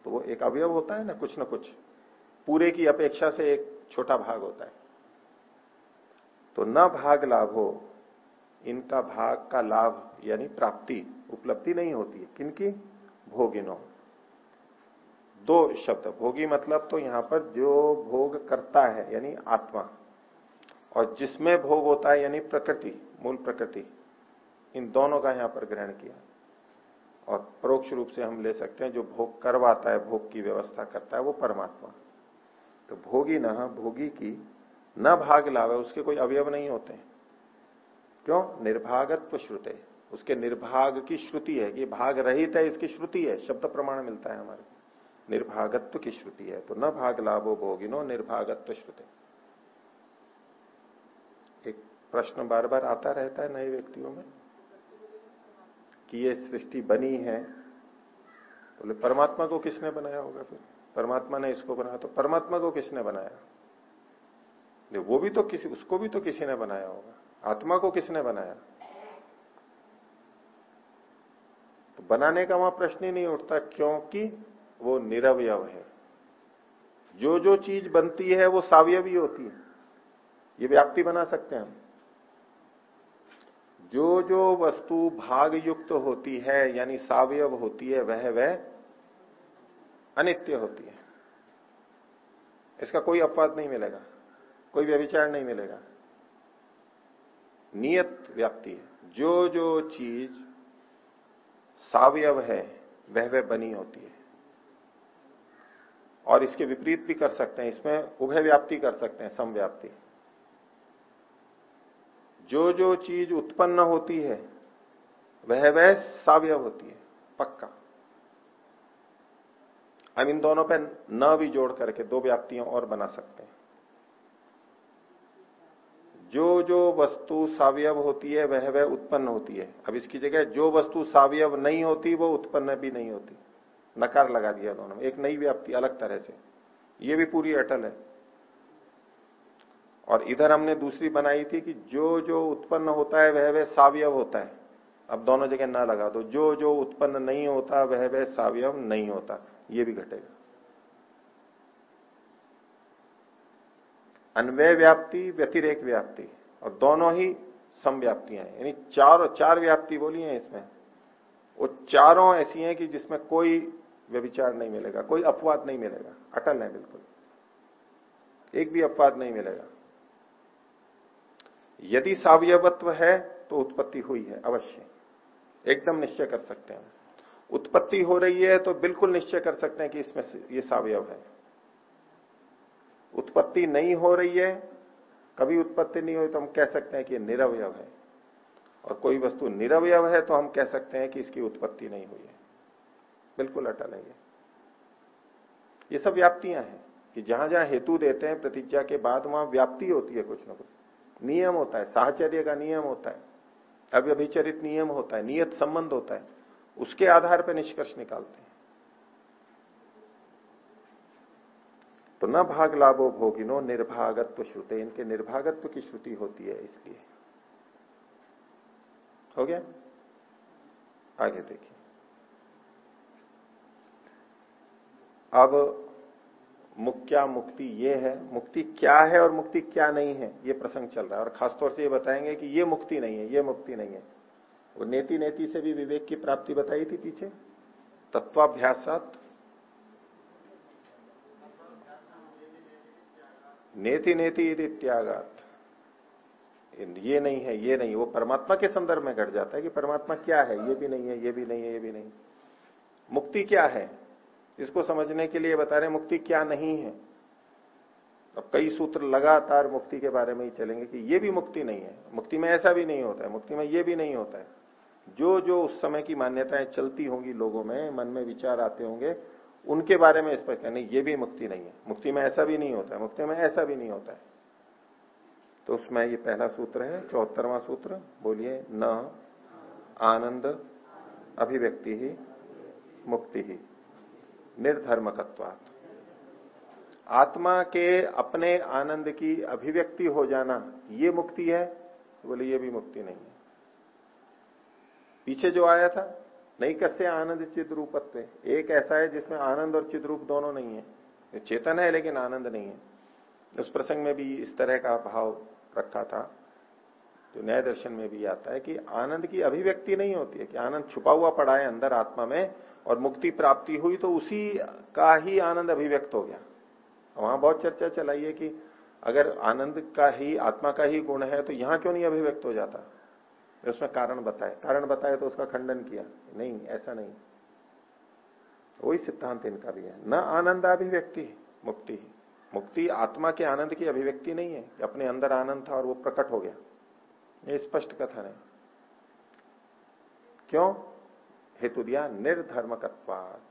[SPEAKER 1] तो वो एक अवयव होता है ना, कुछ ना कुछ। पूरे की अपेक्षा से एक छोटा भाग होता है। तो न भाग लाभ। हो इनका भाग का लाभ यानी प्राप्ति उपलब्धि नहीं होती है। किनकी भोगिनो। दो शब्द। भोगी मतलब तो यहाँ पर जो भोग करता है, यानी आत्मा। और जिसमें भोग होता है, यानी प्रकृति, मूल प्रकृति। इन दोनों का यहाँ पर ग्रहण किया। और परोक्ष रूप से हम ले सकते हैं, जो भोग करवाता है, भोग की व्यवस्था करता है, वो परमात्मा। तो भोगी न, भोगी की न भाग लावे, उसके कोई अवयव नहीं होते। क्यों? निर्भागत्व श्रुते। उसके निर्भाग की श्रुति है कि भाग रहित है, इसकी श्रुति है, शब्द प्रमाण मिलता है हमारे निर्भागत्व की श्रुति है तो न भाग लाभो भोगिनो, निर्भागत्व श्रुति। एक प्रश्न बार बार आता रहता है नए व्यक्तियों में, कि ये सृष्टि बनी है, बोले तो परमात्मा को किसने बनाया होगा फिर? परमात्मा ने इसको बनाया तो परमात्मा को किसने बनाया? वो भी तो किसी, उसको भी तो किसी ने बनाया होगा। आत्मा को किसने बनाया? तो बनाने का वहाँ प्रश्न ही नहीं उठता, क्योंकि वो निरवयव है। जो जो चीज़ बनती है, वो सावयवी होती है। ये व्याप्ति बना सकते हैं हम। जो जो वस्तु भाग युक्त होती है, यानी सावयव होती है, वह वह अनित्य होती है। इसका कोई अपवाद नहीं मिलेगा। कोई व्यविचार नहीं मिलेगा। नियत व्याप्ति है। जो जो चीज़ सावयव है, वह वह बनी होती है। और इसके विपरीत भी कर सकते हैं। इसमें उभय व्याप्ति कर सकते हैं, समव्याप्ति। जो जो चीज़ उत्पन्न होती है, वह वह सावयव होती है। पक्का। हम इन दोनों पे न भी जोड़ करके दो व्याप्तियाँ और बना सकते हैं। जो जो वस्तु सावयव होती है, वह वह उत्पन्न होती है। अब इसकी जगह जो वस्तु सावयव नहीं होती, वो उत्पन्न भी नहीं होती। नकार लगा दिया दोनों एक नई व्याप्ति, अलग तरह से। ये भी पूरी अटल है। और इधर हमने दूसरी बनाई थी कि जो जो उत्पन्न होता है, वह वह सावयव होता है। अब दोनों जगह ना लगा दो। जो जो उत्पन्न नहीं होता, वह वह सावयव नहीं होता। ये भी घटेगा। अन्वय व्याप्ति, व्यतिरेक व्याप्ति, और दोनों ही समव्याप्तियाँ हैं। यानी चार चार व्याप्ति बोली है इसमें। वो चारों ऐसी हैं कि जिसमें कोई व्यविचार नहीं मिलेगा, कोई अपवाद नहीं मिलेगा। अटल है बिल्कुल। एक भी अपवाद नहीं मिलेगा। यदि सावयवत्व है तो उत्पत्ति हुई है, अवश्य। एकदम निश्चय कर सकते हैं। उत्पत्ति हो रही है तो बिल्कुल निश्चय कर सकते हैं कि इसमें ये सावयव है। उत्पत्ति नहीं हो रही है, कभी उत्पत्ति नहीं हुई तो हम कह सकते हैं कि निरवयव है। और कोई वस्तु निरवयव है तो हम कह सकते हैं कि इसकी उत्पत्ति नहीं हुई है। बिल्कुल अटल है ये। ये सब व्याप्तियाँ हैं। कि जहाँ जहाँ हेतु देते हैं, प्रतिज्ञा के बाद वहाँ व्याप्ति होती है कुछ ना कुछ। नियम होता है, साहचर्य का नियम होता है। अव्यभिचरित नियम होता है, नियत संबंध होता है। उसके आधार पर निष्कर्ष निकालते हैं। तो न भाग लाभो भोगिनो, निर्भागत्व श्रुते। इनके निर्भागत्व की श्रुति होती है इसलिए। हो गया? आगे देखिए। अब मुक्त्या मुक्ति ये है। मुक्ति क्या है और मुक्ति क्या नहीं है? ये प्रसंग चल रहा है। और खासतौर से ये बताएँगे कि ये मुक्ति नहीं है, ये मुक्ति नहीं है। वो नेति नेति से भी विवेक की प्राप्ति बताई थी पीछे। तत्वाभ्यासात नेति नेति इत्यागात ये नहीं है, ये नहीं, वो परमात्मा के संदर्भ में घट जाता है कि परमात्मा क्या है, ये भी नहीं है, ये भी नहीं है, ये भी नहीं। मुक्ति क्या है? इसको समझने के लिए बता रहे मुक्ति क्या नहीं है? अब कई सूत्र लगातार मुक्ति के बारे में ही चलेंगे कि ये भी मुक्ति नहीं है। मुक्ति में ऐसा भी नहीं होता है, मुक्ति में ये भी नहीं होता है। जो जो उस समय की मान्यताएँ चलती होंगी लोगों में, मन में विचार आते होंगे उनके बारे में इस स्पष्ट कहने ये भी मुक्ति नहीं है। मुक्ति में ऐसा भी नहीं होता है, मुक्ति में ऐसा भी नहीं होता है। तो उसमें ये पहला सूत्र है, चौहत्तरवा सूत्र, बोलिए, न, आनंद, अभिव्यक्ति ही, मुक्ति ही, निर्धर्मकत्वात्। आत्मा के अपने आनंद की अभिव्यक्ति हो जाना, ये मुक्ति है तो बोले, ये भी मुक्ति नहीं है। पीछे जो आया था नहीं कस्य आनंद चिद रूपत्व एक ऐसा है जिसमें आनंद और चिद रूप दोनों नहीं है। चेतन है, लेकिन आनंद नहीं है। उस प्रसंग में भी इस तरह का भाव रखा था, जो न्याय दर्शन में भी आता है कि आनंद की अभिव्यक्ति नहीं होती है, कि आनंद छुपा हुआ पड़ा है अंदर आत्मा में और मुक्ति प्राप्ति हुई तो उसी का ही आनंद अभिव्यक्त हो गया। वहाँ बहुत चर्चा चलाई है कि अगर आनंद का ही, आत्मा का ही गुण है तो यहाँ क्यों नहीं अभिव्यक्त हो जाता? उसमें कारण बताए कारण बताए तो उसका खंडन किया। नहीं, ऐसा नहीं। वही सिद्धांत इनका भी है। न आनंद अभिव्यक्ति मुक्ति। मुक्ति आत्मा के आनंद की अभिव्यक्ति नहीं है अपने अंदर आनंद था और वो प्रकट हो गया। ये स्पष्ट कथन है। क्यों? हेतु दिया निर्धर्मकत्वात।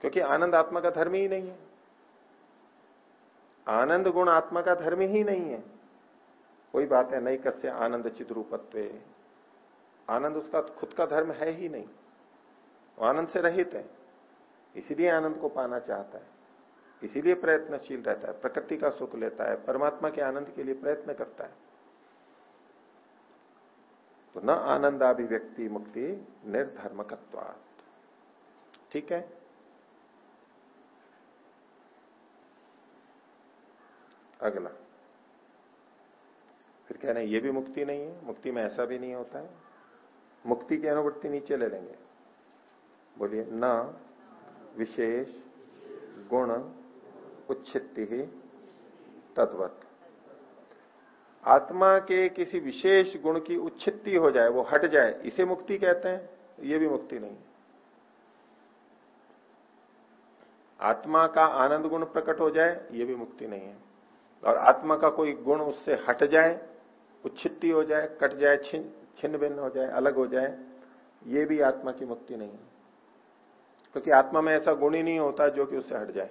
[SPEAKER 1] क्योंकि आनंद आत्मा का धर्म ही नहीं है। आनंद गुण आत्मा का धर्म ही नहीं है। कोई बात है नहीं कस्य आनंद चिद्रूपत्व आनंद उसका खुद का धर्म है ही नहीं। वो आनंद से रहित है। इसीलिए आनंद को पाना चाहता है। इसीलिए प्रयत्नशील रहता है। प्रकृति का सुख लेता है। परमात्मा के आनंद के लिए प्रयत्न करता है। तो न आनंदाभिव्यक्ति मुक्ति, निर्धर्मकत्वात्। ठीक है? अगला। फिर कह रहे हैं, ये भी मुक्ति नहीं है। मुक्ति में ऐसा भी नहीं होता है। मुक्ति की अनुवृत्ति नीचे ले लेंगे। बोलिए, न, विशेष, गुण, उच्छित्ति ही, तद्वत। आत्मा के किसी विशेष गुण की उच्छित्ति हो जाए, वो हट जाए, इसे मुक्ति कहते हैं, ये भी मुक्ति नहीं। आत्मा का आनंद गुण प्रकट हो जाए, ये भी मुक्ति नहीं है। और आत्मा का कोई गुण उससे हट जाए, उच्छित्ति हो जाए, कट जाए, छिन छिन्न भिन्न हो जाए, अलग हो जाए, ये भी आत्मा की मुक्ति नहीं है। क्योंकि आत्मा में ऐसा गुण ही नहीं होता जो कि उससे हट जाए।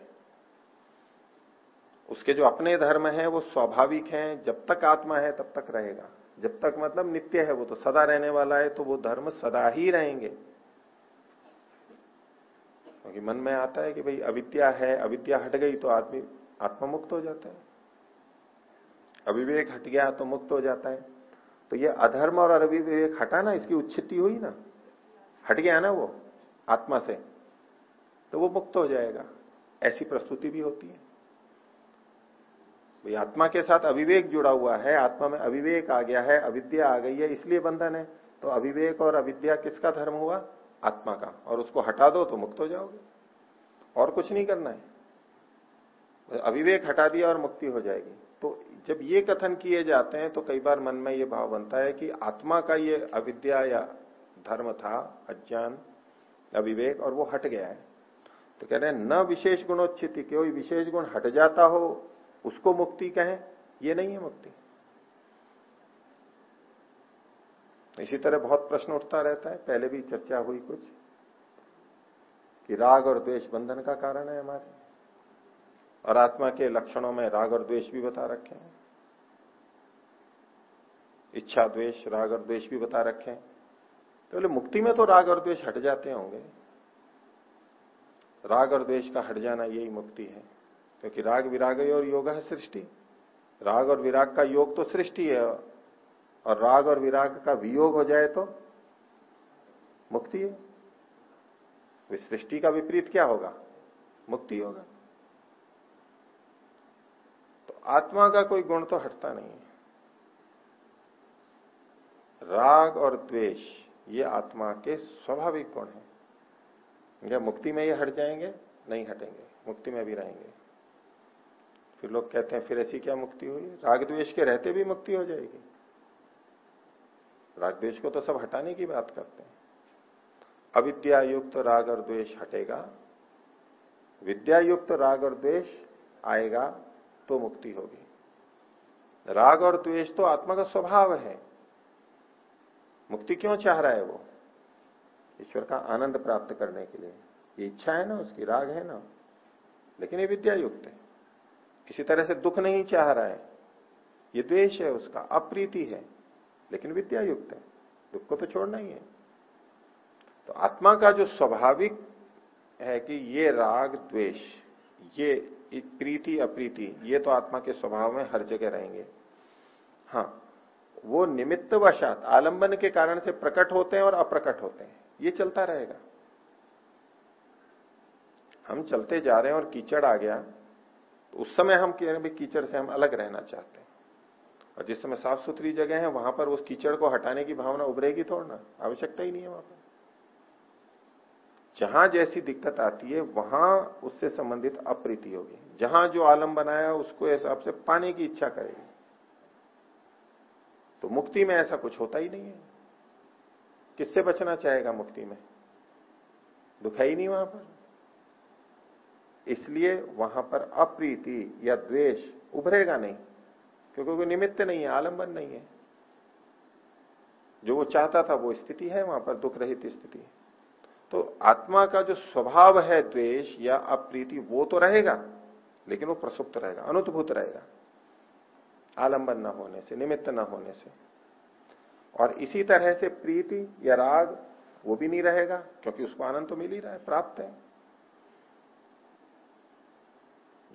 [SPEAKER 1] उसके जो अपने धर्म है, वो स्वाभाविक हैं, जब तक आत्मा है, तब तक रहेगा। जब तक मतलब नित्य है, वो तो सदा रहने वाला है तो वो धर्म सदा ही रहेंगे। क्योंकि मन में आता है कि भाई अविद्या है, अविद्या हट गई तो आदमी आत्मा मुक्त हो जाता है। अविवेक हट गया तो मुक्त हो जाता है। तो ये अधर्म और अविवेक हटा ना, इसकी उच्छिति हुई ना। हट गया ना वो, आत्मा से। तो वो मुक्त हो जाएगा। ऐसी प्रस्तुति भी होती है। भाई, आत्मा के साथ अविवेक जुड़ा हुआ है। आत्मा में अविवेक आ गया है, अविद्या आ गई है, इसलिए बंधन है। तो अविवेक और अविद्या किसका धर्म हुआ? आत्मा का। और उसको हटा दो तो मुक्त हो जाओगे। और कुछ नहीं करना है। अविवेक हटा दिया और मुक्ति हो जाएगी। तो जब ये कथन किए जाते हैं तो कई बार मन में ये भाव बनता है कि आत्मा का ये अविद्या या धर्म था, अज्ञान, अविवेक, और वो हट गया है। तो कह रहे हैं, न विशेष गुणोच्छित कोई विशेष गुण हट जाता हो, उसको मुक्ति कहें, ये नहीं है मुक्ति। इसी तरह बहुत प्रश्न उठता रहता है, पहले भी चर्चा हुई कुछ, कि राग और द्वेष बंधन का कारण है हमारे। और आत्मा के लक्षणों में राग और द्वेष भी बता रखे हैं। इच्छा, द्वेष, राग और द्वेष भी बता रखे हैं। तो बोले, मुक्ति में तो राग और द्वेष हट जाते होंगे। राग और द्वेष का हट जाना यही मुक्ति है, क्योंकि राग विराग और योग है सृष्टि। राग और विराग का योग तो सृष्टि है, और राग और विराग का वियोग हो जाए तो मुक्ति है। सृष्टि का विपरीत क्या होगा? मुक्ति होगा। तो आत्मा का कोई गुण तो हटता नहीं है। राग और द्वेष, ये आत्मा के स्वाभाविक गुण है। क्या मुक्ति में ये हट जाएँगे, नहीं हटेंगे, मुक्ति में भी रहेंगे। फिर लोग कहते हैं, फिर ऐसी क्या मुक्ति हुई? राग द्वेष के रहते भी मुक्ति हो जाएगी। राग द्वेष को तो सब हटाने की बात करते हैं। अविद्या युक्त राग और द्वेष हटेगा। विद्या युक्त राग और द्वेष आएगा। तो मुक्ति होगी। राग और द्वेष तो आत्मा का स्वभाव है। मुक्ति क्यों चाह रहा है वो? ईश्वर का आनंद प्राप्त करने के लिए। ये इच्छा है ना, उसकी राग है ना। लेकिन ये विद्या युक्त है। किसी तरह से दुख नहीं चाह रहा है। ये द्वेष है उसका, अप्रीति है। लेकिन विद्या युक्त है। दुख को तो छोड़ना ही है। तो आत्मा का जो स्वाभाविक है कि ये राग, द्वेष, ये प्रीति, अप्रीति, ये तो आत्मा के स्वभाव में हर जगह रहेंगे। हाँ वो निमित्त वशात आलंबन के कारण से प्रकट होते हैं और अप्रकट होते हैं। ये चलता रहेगा। हम चलते जा रहे हैं और कीचड़ आ गया। तो उस समय हम कह रहे कीचड़ से हम अलग रहना चाहते हैं। और जिस समय साफ़ सुथरी जगह है, वहाँ पर उस कीचड़ को हटाने की भावना उभरेगी थोड़ा ना। आवश्यकता ही नहीं है वहाँ पर। जहाँ जैसी दिक्कत आती है, वहाँ उससे संबंधित अप्रीति होगी। जहाँ जो आलम बनाया, उसको हिसाब से पाने की इच्छा करेगी। तो मुक्ति में ऐसा कुछ होता ही नहीं है। किससे बचना चाहेगा मुक्ति में? दुख है ही नहीं वहाँ पर। इसलिए वहाँ पर अप्रीति या द्वेष उभरेगा नहीं, क्योंकि कोई निमित्त नहीं है आलंबन नहीं है। जो वो चाहता था, वो स्थिति है, वहाँ पर दुख रहित स्थिति तो आत्मा का जो स्वभाव है द्वेष या अप्रीति, वो तो रहेगा, लेकिन वो प्रसुप्त रहेगा अनुद्भूत रहेगा। आलंबन न होने से, निमित्त न होने से। और इसी तरह से प्रीति या राग, वो भी नहीं रहेगा, क्योंकि उसको आनंद तो मिल ही रहा है, प्राप्त है।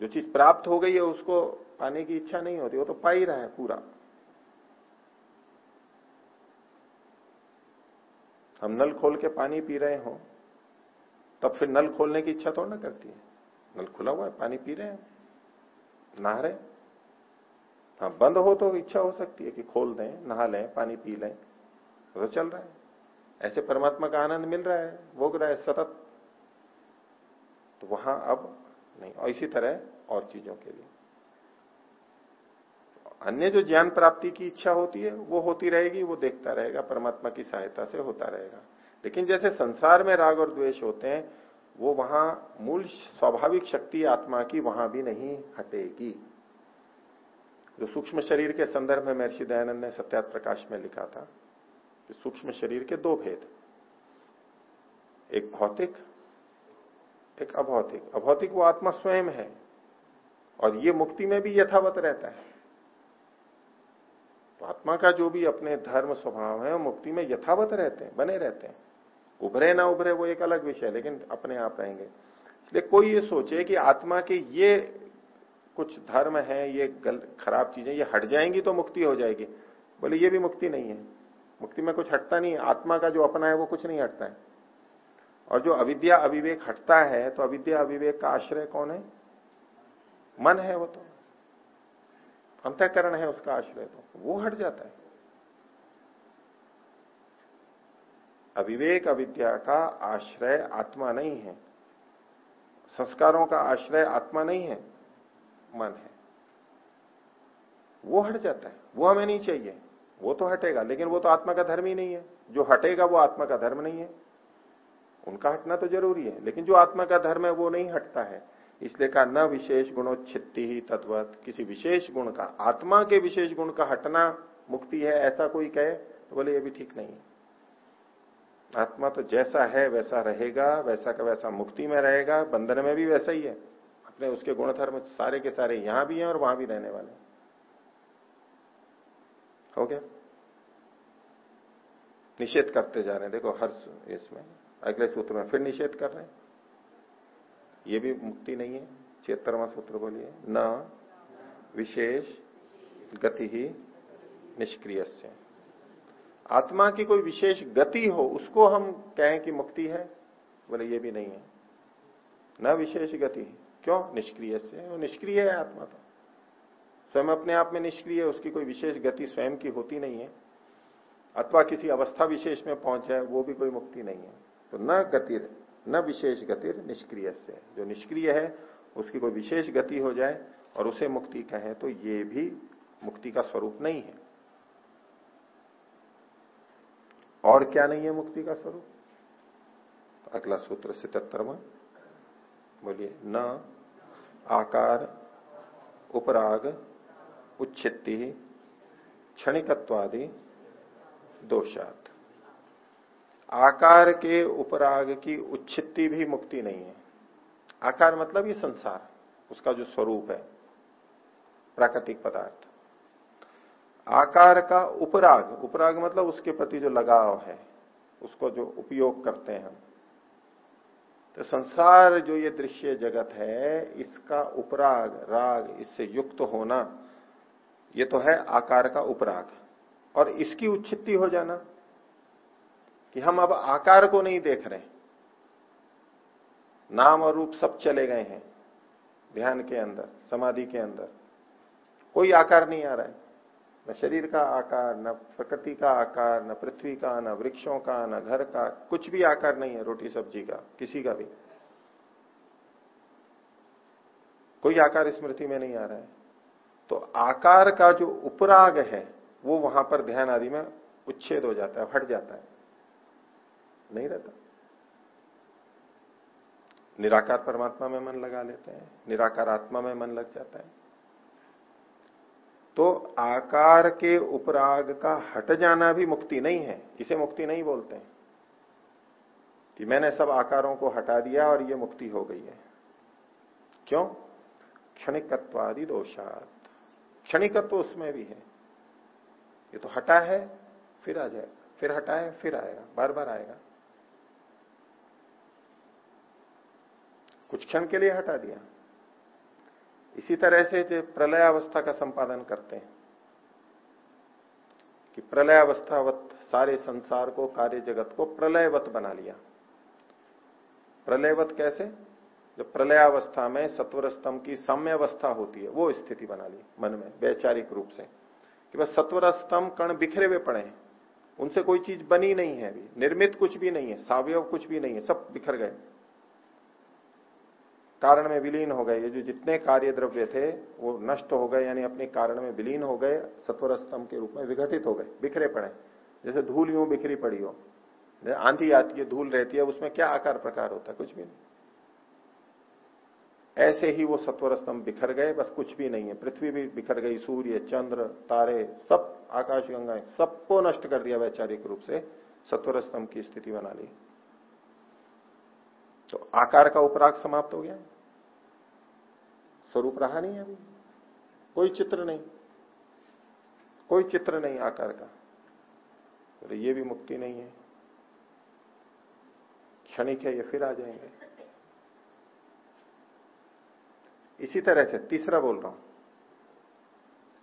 [SPEAKER 1] जो चीज़ प्राप्त हो गई है, उसको पाने की इच्छा नहीं होती, वो तो पा ही रहा है पूरा। हम नल खोल के पानी पी रहे हो तब फिर नल खोलने की इच्छा थोड़ा ना करती है। नल खुला हुआ है, पानी पी रहे हैं, नहा रहे हाँ बंद हो तो इच्छा हो सकती है कि खोल दें, नहा लें, पानी पी लें तो चल रहा है। ऐसे परमात्मा का आनंद मिल रहा है, भोग रहा है सतत। तो वहाँ अब नहीं, और इसी तरह और चीज़ों के लिए। अन्य जो ज्ञान प्राप्ति की इच्छा होती है, वो होती रहेगी, वो देखता रहेगा, परमात्मा की सहायता से होता रहेगा। लेकिन जैसे संसार में राग और द्वेष होते हैं, वो वहाँ मूल स्वाभाविक शक्ति आत्मा की वहाँ भी नहीं हटेगी। जो सूक्ष्म शरीर के संदर्भ में महर्षि दयानंद ने सत्यात प्रकाश में लिखा था, कि सूक्ष्म शरीर के दो भेद एक भौतिक, एक अभौतिक। अभौतिक वो आत्मा स्वयं है, और ये मुक्ति में भी यथावत रहता है। तो आत्मा का जो भी अपने धर्म स्वभाव है मुक्ति में यथावत रहते हैं, बने रहते हैं। उभरे ना उभरे वो एक अलग विषय लेकिन अपने आप रहेंगे। इसलिए कोई ये सोचे कि आत्मा के ये कुछ धर्म है ये गल, खराब चीज़ें ये हट जाएँगी तो मुक्ति हो जाएगी। बोले ये भी मुक्ति नहीं है। मुक्ति में कुछ हटता नहीं आत्मा का जो अपना है वो कुछ नहीं हटता है। और जो अविद्या अविवेक हटता है तो अविद्या अविवेक का आश्रय कौन है? मन है वो तो। अंतकरण है उसका आश्रय तो। वो हट जाता है। अविवेक अविद्या का आश्रय आत्मा नहीं है। संस्कारों का आश्रय आत्मा नहीं है। मन है। वो हट जाता है। वो हमें नहीं चाहिए। वो तो हटेगा, लेकिन वो तो आत्मा का धर्म ही नहीं है। जो हटेगा, वो आत्मा का धर्म नहीं है। उनका हटना तो ज़रूरी है, लेकिन जो आत्मा का धर्म है, वो नहीं हटता है। इसलिए कहा, न विशेष गुणोच्छित्ति ही तत्वत किसी विशेष गुण का, आत्मा के विशेष गुण का हटना मुक्ति है, ऐसा कोई कहे तो बोले, ये भी ठीक नहीं है। आत्मा तो जैसा है, वैसा रहेगा, वैसा का वैसा मुक्ति में रहेगा, बंधन में भी वैसा ही है। अपने उसके गुण धर्म सारे के सारे यहाँ भी हैं और वहाँ भी रहने वाले हो। गया? निषेध करते जा रहे हैं। देखो हर इसमें, अगले सूत्र में फिर निषेध कर रहे हैं। ये भी मुक्ति नहीं है, छिहत्तरवा सूत्र बोलिए। न, विशेष, गति ही निष्क्रिय आत्मा की कोई विशेष गति हो, उसको हम कहें कि मुक्ति है, बोले, ये भी नहीं है। न विशेष गति क्यों? निष्क्रिय से। वो निष्क्रिय है आत्मा तो। स्वयं अपने आप में निष्क्रिय है, उसकी कोई विशेष गति स्वयं की होती नहीं है। अथवा किसी अवस्था विशेष में पहुँच जाए, वो भी कोई मुक्ति नहीं है। तो न गति न विशेष गति निष्क्रिय से। जो निष्क्रिय है, उसकी कोई विशेष गति हो जाए और उसे मुक्ति कहें तो ये भी मुक्ति का स्वरूप नहीं है। और क्या नहीं है मुक्ति का स्वरूप? तो अगला सूत्र सितहत्तरवा बोलिए, न, आकार, उपराग, उच्छित्ति, क्षणिकत्वादि, दोषात। आकार के उपराग की उच्छित्ति भी मुक्ति नहीं है। आकार मतलब ये संसार, उसका जो स्वरूप है, प्राकृतिक पदार्थ। आकार का उपराग उपराग मतलब उसके प्रति जो लगाव है, उसको जो उपयोग करते हैं तो संसार जो ये दृश्य जगत है, इसका उपराग, राग इससे युक्त होना, ये तो है आकार का उपराग। और इसकी उच्छित्ति हो जाना, कि हम अब आकार को नहीं देख रहे नाम और रूप सब चले गए हैं, ध्यान के अंदर, समाधि के अंदर। कोई आकार नहीं आ रहा है। न शरीर का आकार, न प्रकृति का आकार, न पृथ्वी का, न वृक्षों का, न घर का, कुछ भी आकार नहीं है रोटी सब्ज़ी का, किसी का भी। कोई आकार स्मृति में नहीं आ रहा है। तो आकार का जो उपराग है, वो वहाँ पर ध्यान आदि में उच्छेद हो जाता है, हट जाता है। नहीं रहता। निराकार परमात्मा में मन लगा लेते हैं निराकार आत्मा में मन लग जाता है। तो आकार के उपराग का हट जाना भी मुक्ति नहीं है। इसे मुक्ति नहीं बोलते हैं? कि मैंने सब आकारों को हटा दिया और ये मुक्ति हो गई है। क्यों? क्षणिकत्वादि दोषात। क्षणिकत्व उसमें भी है। ये तो हटा है, फिर आ जाएगा फिर हटाए, फिर आएगा बार बार आएगा। कुछ क्षण के लिए हटा दिया। इसी तरह से जो प्रलय अवस्था का संपादन करते हैं, कि प्रलय अवस्थावत सारे संसार को, कार्य जगत को प्रलयवत बना लिया। प्रलयवत कैसे? जब प्रलयावस्था में सत्वर स्तंभ की साम्य अवस्था होती है, वो स्थिति बना ली मन में, वैचारिक रूप से, कि बस सत्वर स्तंभ कण बिखरे हुए पड़े हैं, उनसे कोई चीज़ बनी नहीं है अभी, निर्मित कुछ भी नहीं है, सावयव कुछ भी नहीं है, सब बिखर गए। कारण में विलीन हो गए। ये जो जितने कार्य द्रव्य थे, वो नष्ट हो गए, यानी अपने कारण में विलीन हो गए सत्वर स्तंभ के रूप में विघटित हो गए, बिखरे पड़े। जैसे धूल यूँ बिखरी पड़ी हो। आंधी आती है, धूल रहती है, उसमें क्या आकार प्रकार होता है? कुछ भी नहीं। ऐसे ही वो सत्वर स्तंभ बिखर गए, बस कुछ भी नहीं है। पृथ्वी भी बिखर गई, सूर्य, चंद्र, तारे, सब, आकाश गंगाएँ सबको नष्ट कर दिया वैचारिक रूप से सत्वर स्तंभ की स्थिति बना ली। तो आकार का उपराग समाप्त हो गया। स्वरूप रहा नहीं अभी। कोई चित्र नहीं। कोई चित्र नहीं आकार का। तो ये भी मुक्ति नहीं है। क्षणिक है, ये फिर आ जाएँगे। इसी तरह से तीसरा बोल रहा हूँ।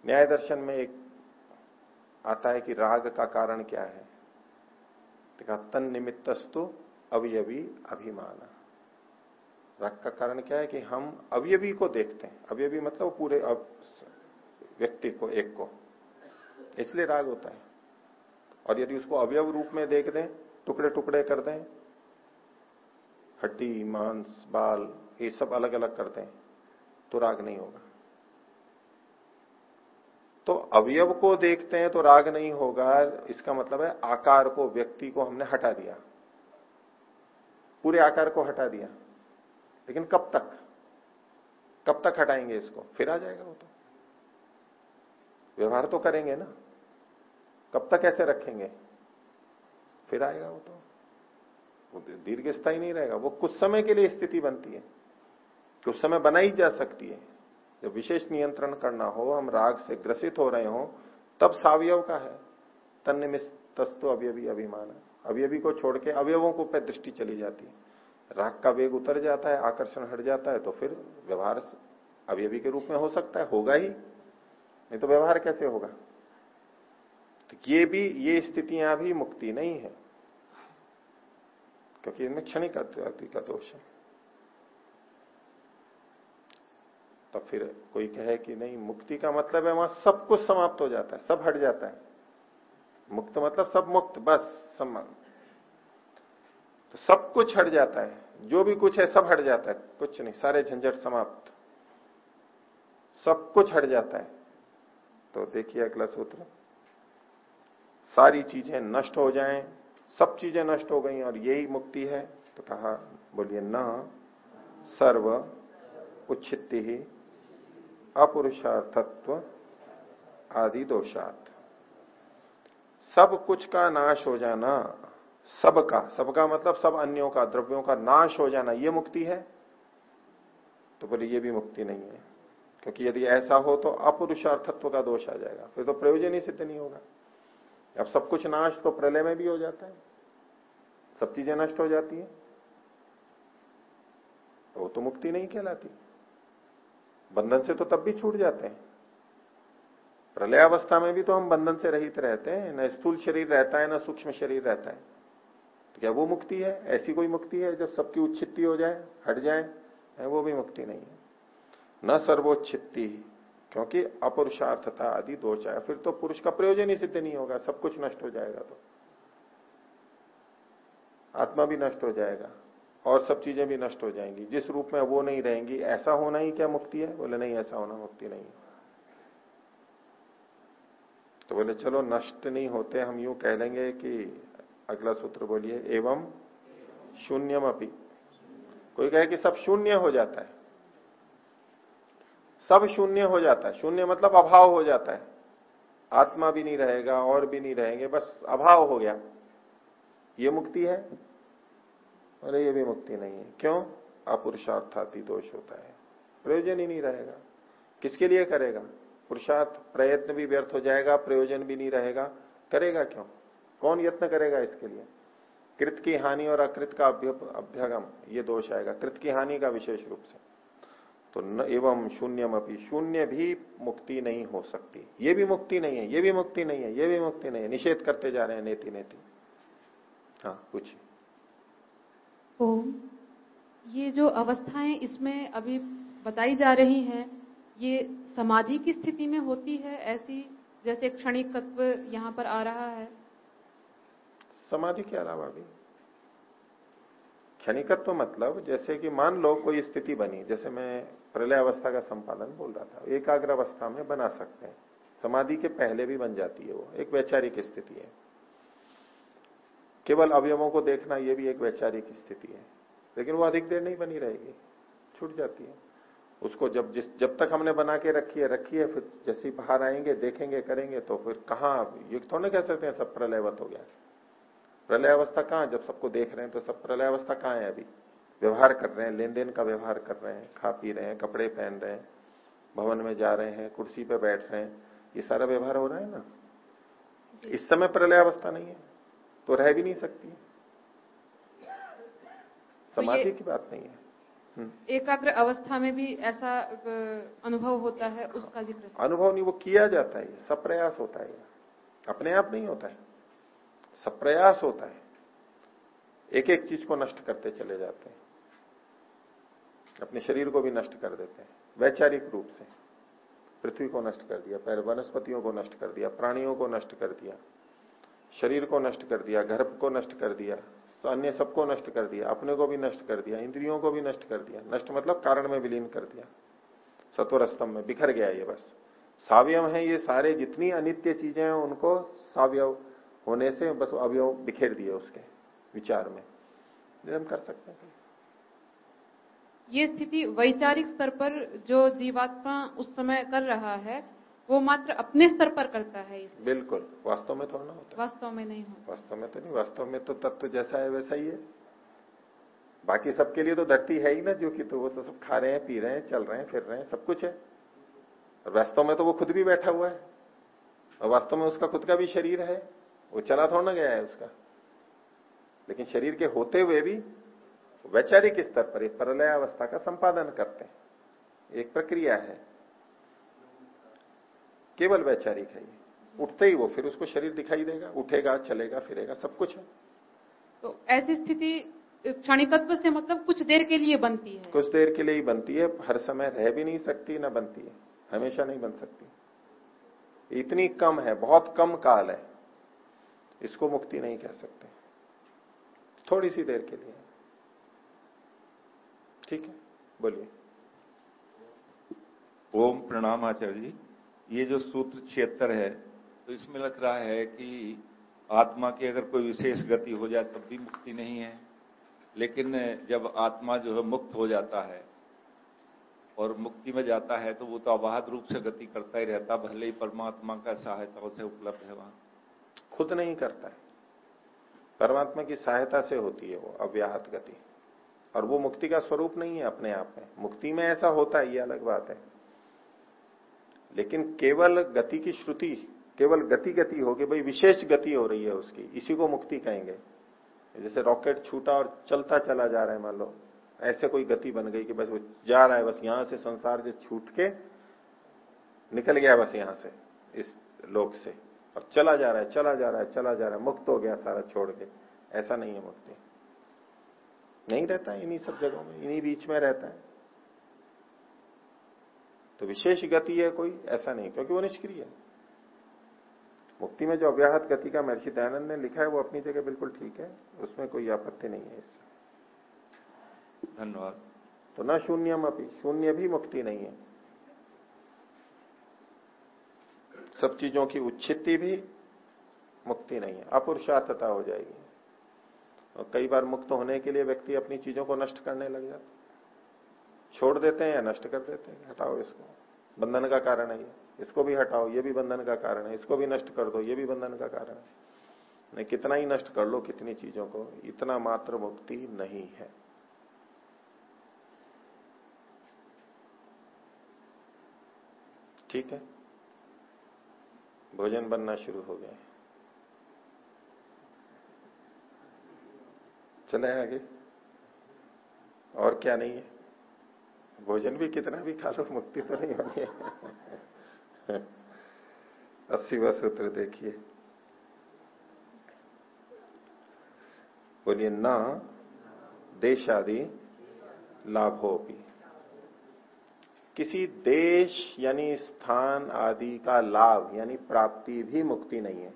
[SPEAKER 1] न्याय दर्शन में एक आता है कि राग का कारण क्या है? देखा तन निमित्तस्तु अवयवी अभिमान। राग का कारण क्या है कि हम अवयवी को देखते हैं। अवयवी मतलब पूरे व्यक्ति को, एक को। इसलिए राग होता है। और यदि उसको अवयव रूप में देख दें, टुकड़े टुकड़े कर दें, हड्डी, मांस, बाल, ये सब अलग अलग कर हैं तो राग नहीं होगा। तो अवयव को देखते हैं तो राग नहीं होगा। इसका मतलब है आकार को, व्यक्ति को हमने हटा दिया। पूरे आकार को हटा दिया। लेकिन कब तक? कब तक हटाएँगे इसको? फिर आ जाएगा वो तो। व्यवहार तो करेंगे ना। कब तक ऐसे रखेंगे? फिर आएगा वो तो। वो दीर्घ स्थायी नहीं रहेगा। वो कुछ समय के लिए स्थिति बनती है। कि उस समय बनाई जा सकती है। जब विशेष नियंत्रण करना हो, हम राग से ग्रसित हो रहे हो, तब सावयव का है। तन्निमित तस्तु अवयवी अभिमान। अवयवी को छोड़ के अवयवों को पे दृष्टि चली जाती है। राग का वेग उतर जाता है, आकर्षण हट जाता है तो फिर व्यवहार अवयवी के रूप में हो सकता है, होगा ही। नहीं तो व्यवहार कैसे होगा? तो ये भी, ये स्थितियाँ भी मुक्ति नहीं है, क्योंकि इनमें क्षणिक का दोष है। तब फिर कोई कहे कि नहीं, मुक्ति का मतलब है वहाँ सब कुछ समाप्त हो जाता है, सब हट जाता है। मुक्त मतलब सब मुक्त, बस सम्मान तो सब कुछ हट जाता है। जो भी कुछ है, सब हट जाता है। कुछ नहीं, सारे झंझट समाप्त। सब कुछ हट जाता है। तो देखिए अगला सूत्र। सारी चीज़ें नष्ट हो जाएँ। सब चीज़ें नष्ट हो गई और यही मुक्ति है। तो कहा, बोलिए, न सर्व उच्छित्ति ही, अपुरुषार्थत्व आदि दोषात। सब कुछ का नाश हो जाना। सबका सबका मतलब सब अन्यों का, द्रव्यों का नाश हो जाना, ये मुक्ति है? तो बोले, ये भी मुक्ति नहीं है। क्योंकि यदि ऐसा हो तो अपुरुषार्थत्व का दोष आ जाएगा। फिर तो प्रयोजन ही सिद्ध नहीं होगा। अब सब कुछ नाश तो प्रलय में भी हो जाता है। सब चीज़ें नष्ट हो जाती है। तो वो तो मुक्ति नहीं कहलाती। बंधन से तो तब भी छूट जाते हैं। प्रलय अवस्था में भी तो हम बंधन से रहित रहते हैं। न स्थूल शरीर रहता है, न सूक्ष्म शरीर रहता है। तो क्या वो मुक्ति है, ऐसी कोई मुक्ति है, जब सबकी उच्छित्ति हो जाए, हट जाए वो भी मुक्ति नहीं है। न सर्वोच्छित्ति, क्योंकि अपुरुषार्थता आदि दोष आया फिर तो पुरुष का प्रयोजन ही सिद्ध नहीं होगा, सब कुछ नष्ट हो जाएगा तो। आत्मा भी नष्ट हो जाएगा, और सब चीज़ें भी नष्ट हो जाएँगी। जिस रूप में वो नहीं रहेंगी, ऐसा होना ही क्या मुक्ति है? बोले, नहीं, ऐसा होना मुक्ति नहीं तो बोले, चलो, नष्ट नहीं होते, हम यूँ कह लेंगे कि अगला सूत्र बोलिए, एवं शून्यम अपी कोई कहे कि सब शून्य हो जाता है। सब शून्य हो जाता है। शून्य मतलब अभाव हो जाता है। आत्मा भी नहीं रहेगा, और भी नहीं रहेंगे, बस अभाव हो गया। ये मुक्ति है? अरे, ये भी मुक्ति नहीं है। क्यों? अपुरुषार्थाती दोष होता है। प्रयोजन ही नहीं रहेगा। किसके लिए करेगा? पुरुषार्थ। प्रयत्न भी व्यर्थ हो जाएगा, प्रयोजन भी नहीं रहेगा। करेगा क्यों? कौन यत्न करेगा इसके लिए? कृत की हानि और अकृत का अभ्यगम, ये दोष आएगा। कृत की हानि का विशेष रूप से। तो न, एवं शून्यम अपनी शून्य भी मुक्ति नहीं हो सकती। ये भी मुक्ति नहीं है, ये भी मुक्ति नहीं है, ये भी मुक्ति नहीं है। निषेध करते जा रहे हैं नेति नेति। हाँ पूछिए।
[SPEAKER 2] ये जो अवस्थाएँ इसमें अभी बताई जा रही हैं, ये समाधि की स्थिति में होती है, ऐसी जैसे क्षणिक तत्व यहाँ पर आ रहा है?
[SPEAKER 1] समाधि के अलावा भी। क्षणिकत्व मतलब जैसे कि मान लो कोई स्थिति बनी, जैसे मैं प्रलय अवस्था का संपादन बोल रहा था, एकाग्र अवस्था में बना सकते हैं। समाधि के पहले भी बन जाती है वो, एक वैचारिक स्थिति है। केवल अवयवों को देखना यह भी एक वैचारिक स्थिति है। लेकिन वो अधिक देर नहीं बनी रहेगी, छूट जाती है। उसको जब जिस, जब तक हमने बना के रखी है रखी है, फिर जैसे बाहर आएँगे, देखेंगे, करेंगे तो फिर कहा ये थोड़े कह सकते हैं सब प्रलयवत हो गया। प्रलय अवस्था कहाँ जब सबको देख रहे हैं तो सब प्रलय अवस्था कहाँ है अभी? व्यवहार कर रहे हैं लेन देन का व्यवहार कर रहे हैं खा पी रहे हैं कपड़े पहन रहे हैं भवन में जा रहे हैं कुर्सी पे बैठ रहे हैं। ये सारा व्यवहार हो रहा है ना? इस समय प्रलय अवस्था नहीं है। तो रह भी नहीं सकती तो समाधि की बात नहीं है।
[SPEAKER 2] हम्म। एकाग्र अवस्था में भी ऐसा अनुभव होता है उसका ज़िक्र।
[SPEAKER 1] अनुभव नहीं वो किया जाता है। सब प्रयास होता है। अपने आप नहीं होता है। प्रयास होता है। एक एक चीज़ को नष्ट करते चले जाते हैं। अपने शरीर को भी नष्ट कर देते हैं, वैचारिक रूप से। पृथ्वी को नष्ट कर दिया, पहले वनस्पतियों को नष्ट कर दिया, प्राणियों को नष्ट कर दिया, शरीर को नष्ट कर दिया गर्भ को नष्ट कर दिया तो अन्य सबको नष्ट कर दिया, अपने को भी नष्ट कर दिया, इंद्रियों को भी नष्ट कर दिया। नष्ट मतलब कारण में विलीन कर दिया। सत्वर स्तंभ में बिखर गया ये बस। सावयव है ये सारे जितनी अनित्य चीज़ें हैं उनको सावयव होने से बस अवयव बिखेर दिए उसके विचार में। हम कर सकते हैं।
[SPEAKER 2] ये स्थिति वैचारिक स्तर पर जो जीवात्मा उस समय कर रहा है वो मात्र अपने स्तर पर करता है। इसे।
[SPEAKER 1] बिल्कुल वास्तव में थोड़ा ना होता।
[SPEAKER 2] वास्तव में नहीं होता।
[SPEAKER 1] वास्तव में तो नहीं वास्तव में तो तत्व तो जैसा है वैसा ही है। बाकी सबके लिए तो धरती है ही ना जो कि तो वो तो सब खा रहे हैं पी रहे हैं चल रहे हैं फिर रहे हैं सब कुछ है। और वास्तव में तो वो खुद भी बैठा हुआ है। और वास्तव में उसका खुद का भी शरीर है। वो चला थोड़ा ना गया है उसका। लेकिन शरीर के होते हुए भी वैचारिक स्तर पर एक प्रलय अवस्था का संपादन करते हैं। एक प्रक्रिया है। केवल वैचारिक है ये। उठते ही वो फिर उसको शरीर दिखाई देगा उठेगा चलेगा फिरेगा सब कुछ है।
[SPEAKER 2] तो ऐसी स्थिति क्षणिकत्व से मतलब कुछ देर के लिए बनती है।
[SPEAKER 1] कुछ देर के लिए ही बनती है। हर समय रह भी नहीं सकती ना बनती है। हमेशा नहीं बन सकती। इतनी कम है बहुत कम काल है। इसको मुक्ति नहीं कह सकते। थोड़ी सी देर के लिए। ठीक है? बोलिए।
[SPEAKER 6] ओम प्रणाम आचार्य जी। ये जो सूत्र छिहत्तर है तो इसमें लग रहा है कि आत्मा की अगर कोई विशेष गति हो जाए, तब भी मुक्ति नहीं है। लेकिन जब आत्मा जो है मुक्त हो जाता है, और मुक्ति में जाता है तो वो तो अबाध रूप से गति करता ही रहता, भले ही परमात्मा का सहायता उसे उपलब्ध है वहाँ।
[SPEAKER 1] खुद नहीं करता है। परमात्मा की सहायता से होती है वो अव्याहत गति। और वो मुक्ति का स्वरूप नहीं है अपने आप में। मुक्ति में ऐसा होता है, ये अलग बात है। लेकिन केवल गति की श्रुति, केवल गति गति होगी, भाई विशेष गति हो रही है उसकी। इसी को मुक्ति कहेंगे। जैसे रॉकेट छूटा और चलता चला जा रहा है, मान लो। ऐसे कोई गति बन गई कि बस वो जा रहा है, बस यहाँ से संसार से छूट के निकल गया बस यहाँ से, इस लोक से। और चला जा रहा है चला जा रहा है चला जा रहा है मुक्त हो गया सारा छोड़ के। ऐसा नहीं है मुक्ति। नहीं रहता है इन्हीं सब जगहों में इन्हीं बीच में रहता है। तो विशेष गति है कोई ऐसा नहीं क्योंकि वो निष्क्रिय है। मुक्ति में जो अव्याहत गति का महर्षि दयानंद ने लिखा है वो अपनी जगह बिल्कुल ठीक है उसमें कोई आपत्ति नहीं है इससे।
[SPEAKER 6] धन्यवाद।
[SPEAKER 1] तो न शून्यम अपनी शून्य भी मुक्ति नहीं है। सब चीज़ों की उच्छिति भी मुक्ति नहीं है, अपुरुषार्थता हो जाएगी। और कई बार मुक्त होने के लिए व्यक्ति अपनी चीज़ों को नष्ट करने लग जाता छोड़ देते हैं या नष्ट कर देते हैं, हटाओ इसको। बंधन का कारण है इसको भी हटाओ, ये भी बंधन का कारण है। इसको भी नष्ट कर दो, ये भी बंधन का कारण है। नहीं, कितना ही नष्ट कर लो कितनी चीज़ों को, इतना मात्र मुक्ति नहीं है। ठीक है? भोजन बनना शुरू हो गया चले आगे। और क्या नहीं है? भोजन भी कितना भी खा लो, मुक्ति तो नहीं होनी अस्सी सूत्र देखिए। बोलिए, न देशादि लाभो भी किसी देश यानी स्थान आदि का लाभ यानी प्राप्ति भी मुक्ति नहीं है।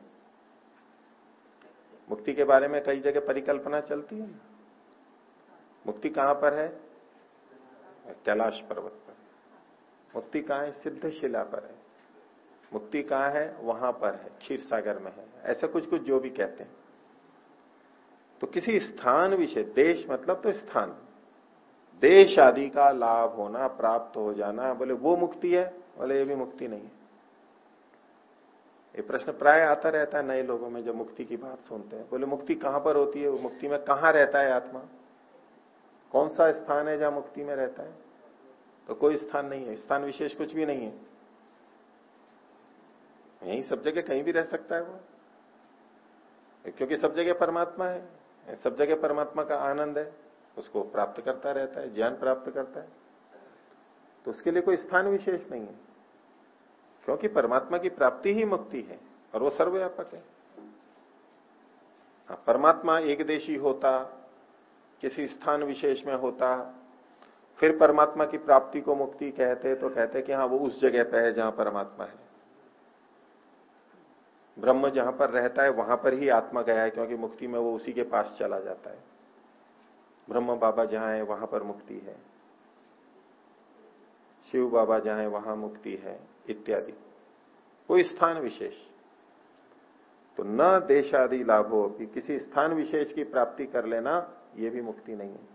[SPEAKER 1] मुक्ति के बारे में कई जगह परिकल्पना चलती है। मुक्ति कहाँ पर है? कैलाश पर्वत पर। मुक्ति कहाँ है? सिद्ध शिला पर है। मुक्ति कहाँ है? वहाँ पर है। क्षीर सागर में है। ऐसा कुछ कुछ जो भी कहते हैं। तो किसी स्थान विषय, देश मतलब तो स्थान। देश आदि का लाभ होना, प्राप्त हो जाना, बोले, वो मुक्ति है, बोले, ये भी मुक्ति नहीं है। ये प्रश्न प्राय आता रहता है नए लोगों में जब मुक्ति की बात सुनते हैं। बोले, मुक्ति कहाँ पर होती है? मुक्ति में कहाँ रहता है आत्मा? कौन सा स्थान है जहाँ मुक्ति में रहता है? तो कोई स्थान नहीं है। स्थान विशेष कुछ भी नहीं है। यही सब जगह कहीं भी रह सकता है वो। क्योंकि सब जगह परमात्मा है। सब जगह परमात्मा का आनंद है। उसको प्राप्त करता रहता है ज्ञान प्राप्त करता है। तो उसके लिए कोई स्थान विशेष नहीं है। क्योंकि परमात्मा की प्राप्ति ही मुक्ति है और वो सर्वव्यापक है। हाँ, परमात्मा एक देशी होता किसी स्थान विशेष में होता फिर परमात्मा की प्राप्ति को मुक्ति कहते तो कहते कि हाँ वो उस जगह पे है जहाँ परमात्मा है। ब्रह्म जहाँ पर रहता है वहाँ पर ही आत्मा गया है क्योंकि मुक्ति में वो उसी के पास चला जाता है। ब्रह्म बाबा जहाँ है, वहाँ पर मुक्ति है। शिव बाबा जहाँ है, वहाँ मुक्ति है, इत्यादि। कोई स्थान विशेष। तो न देशादि लाभो, कि किसी स्थान विशेष की प्राप्ति कर लेना यह भी मुक्ति नहीं है।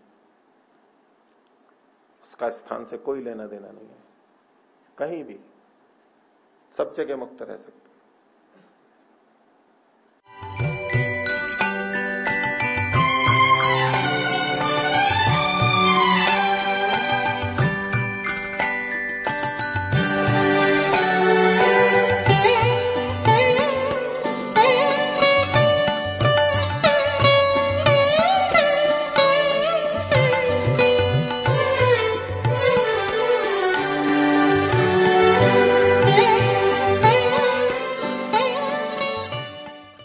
[SPEAKER 1] उसका स्थान से कोई लेना देना नहीं है। कहीं भी। सब जगह मुक्त रह सकता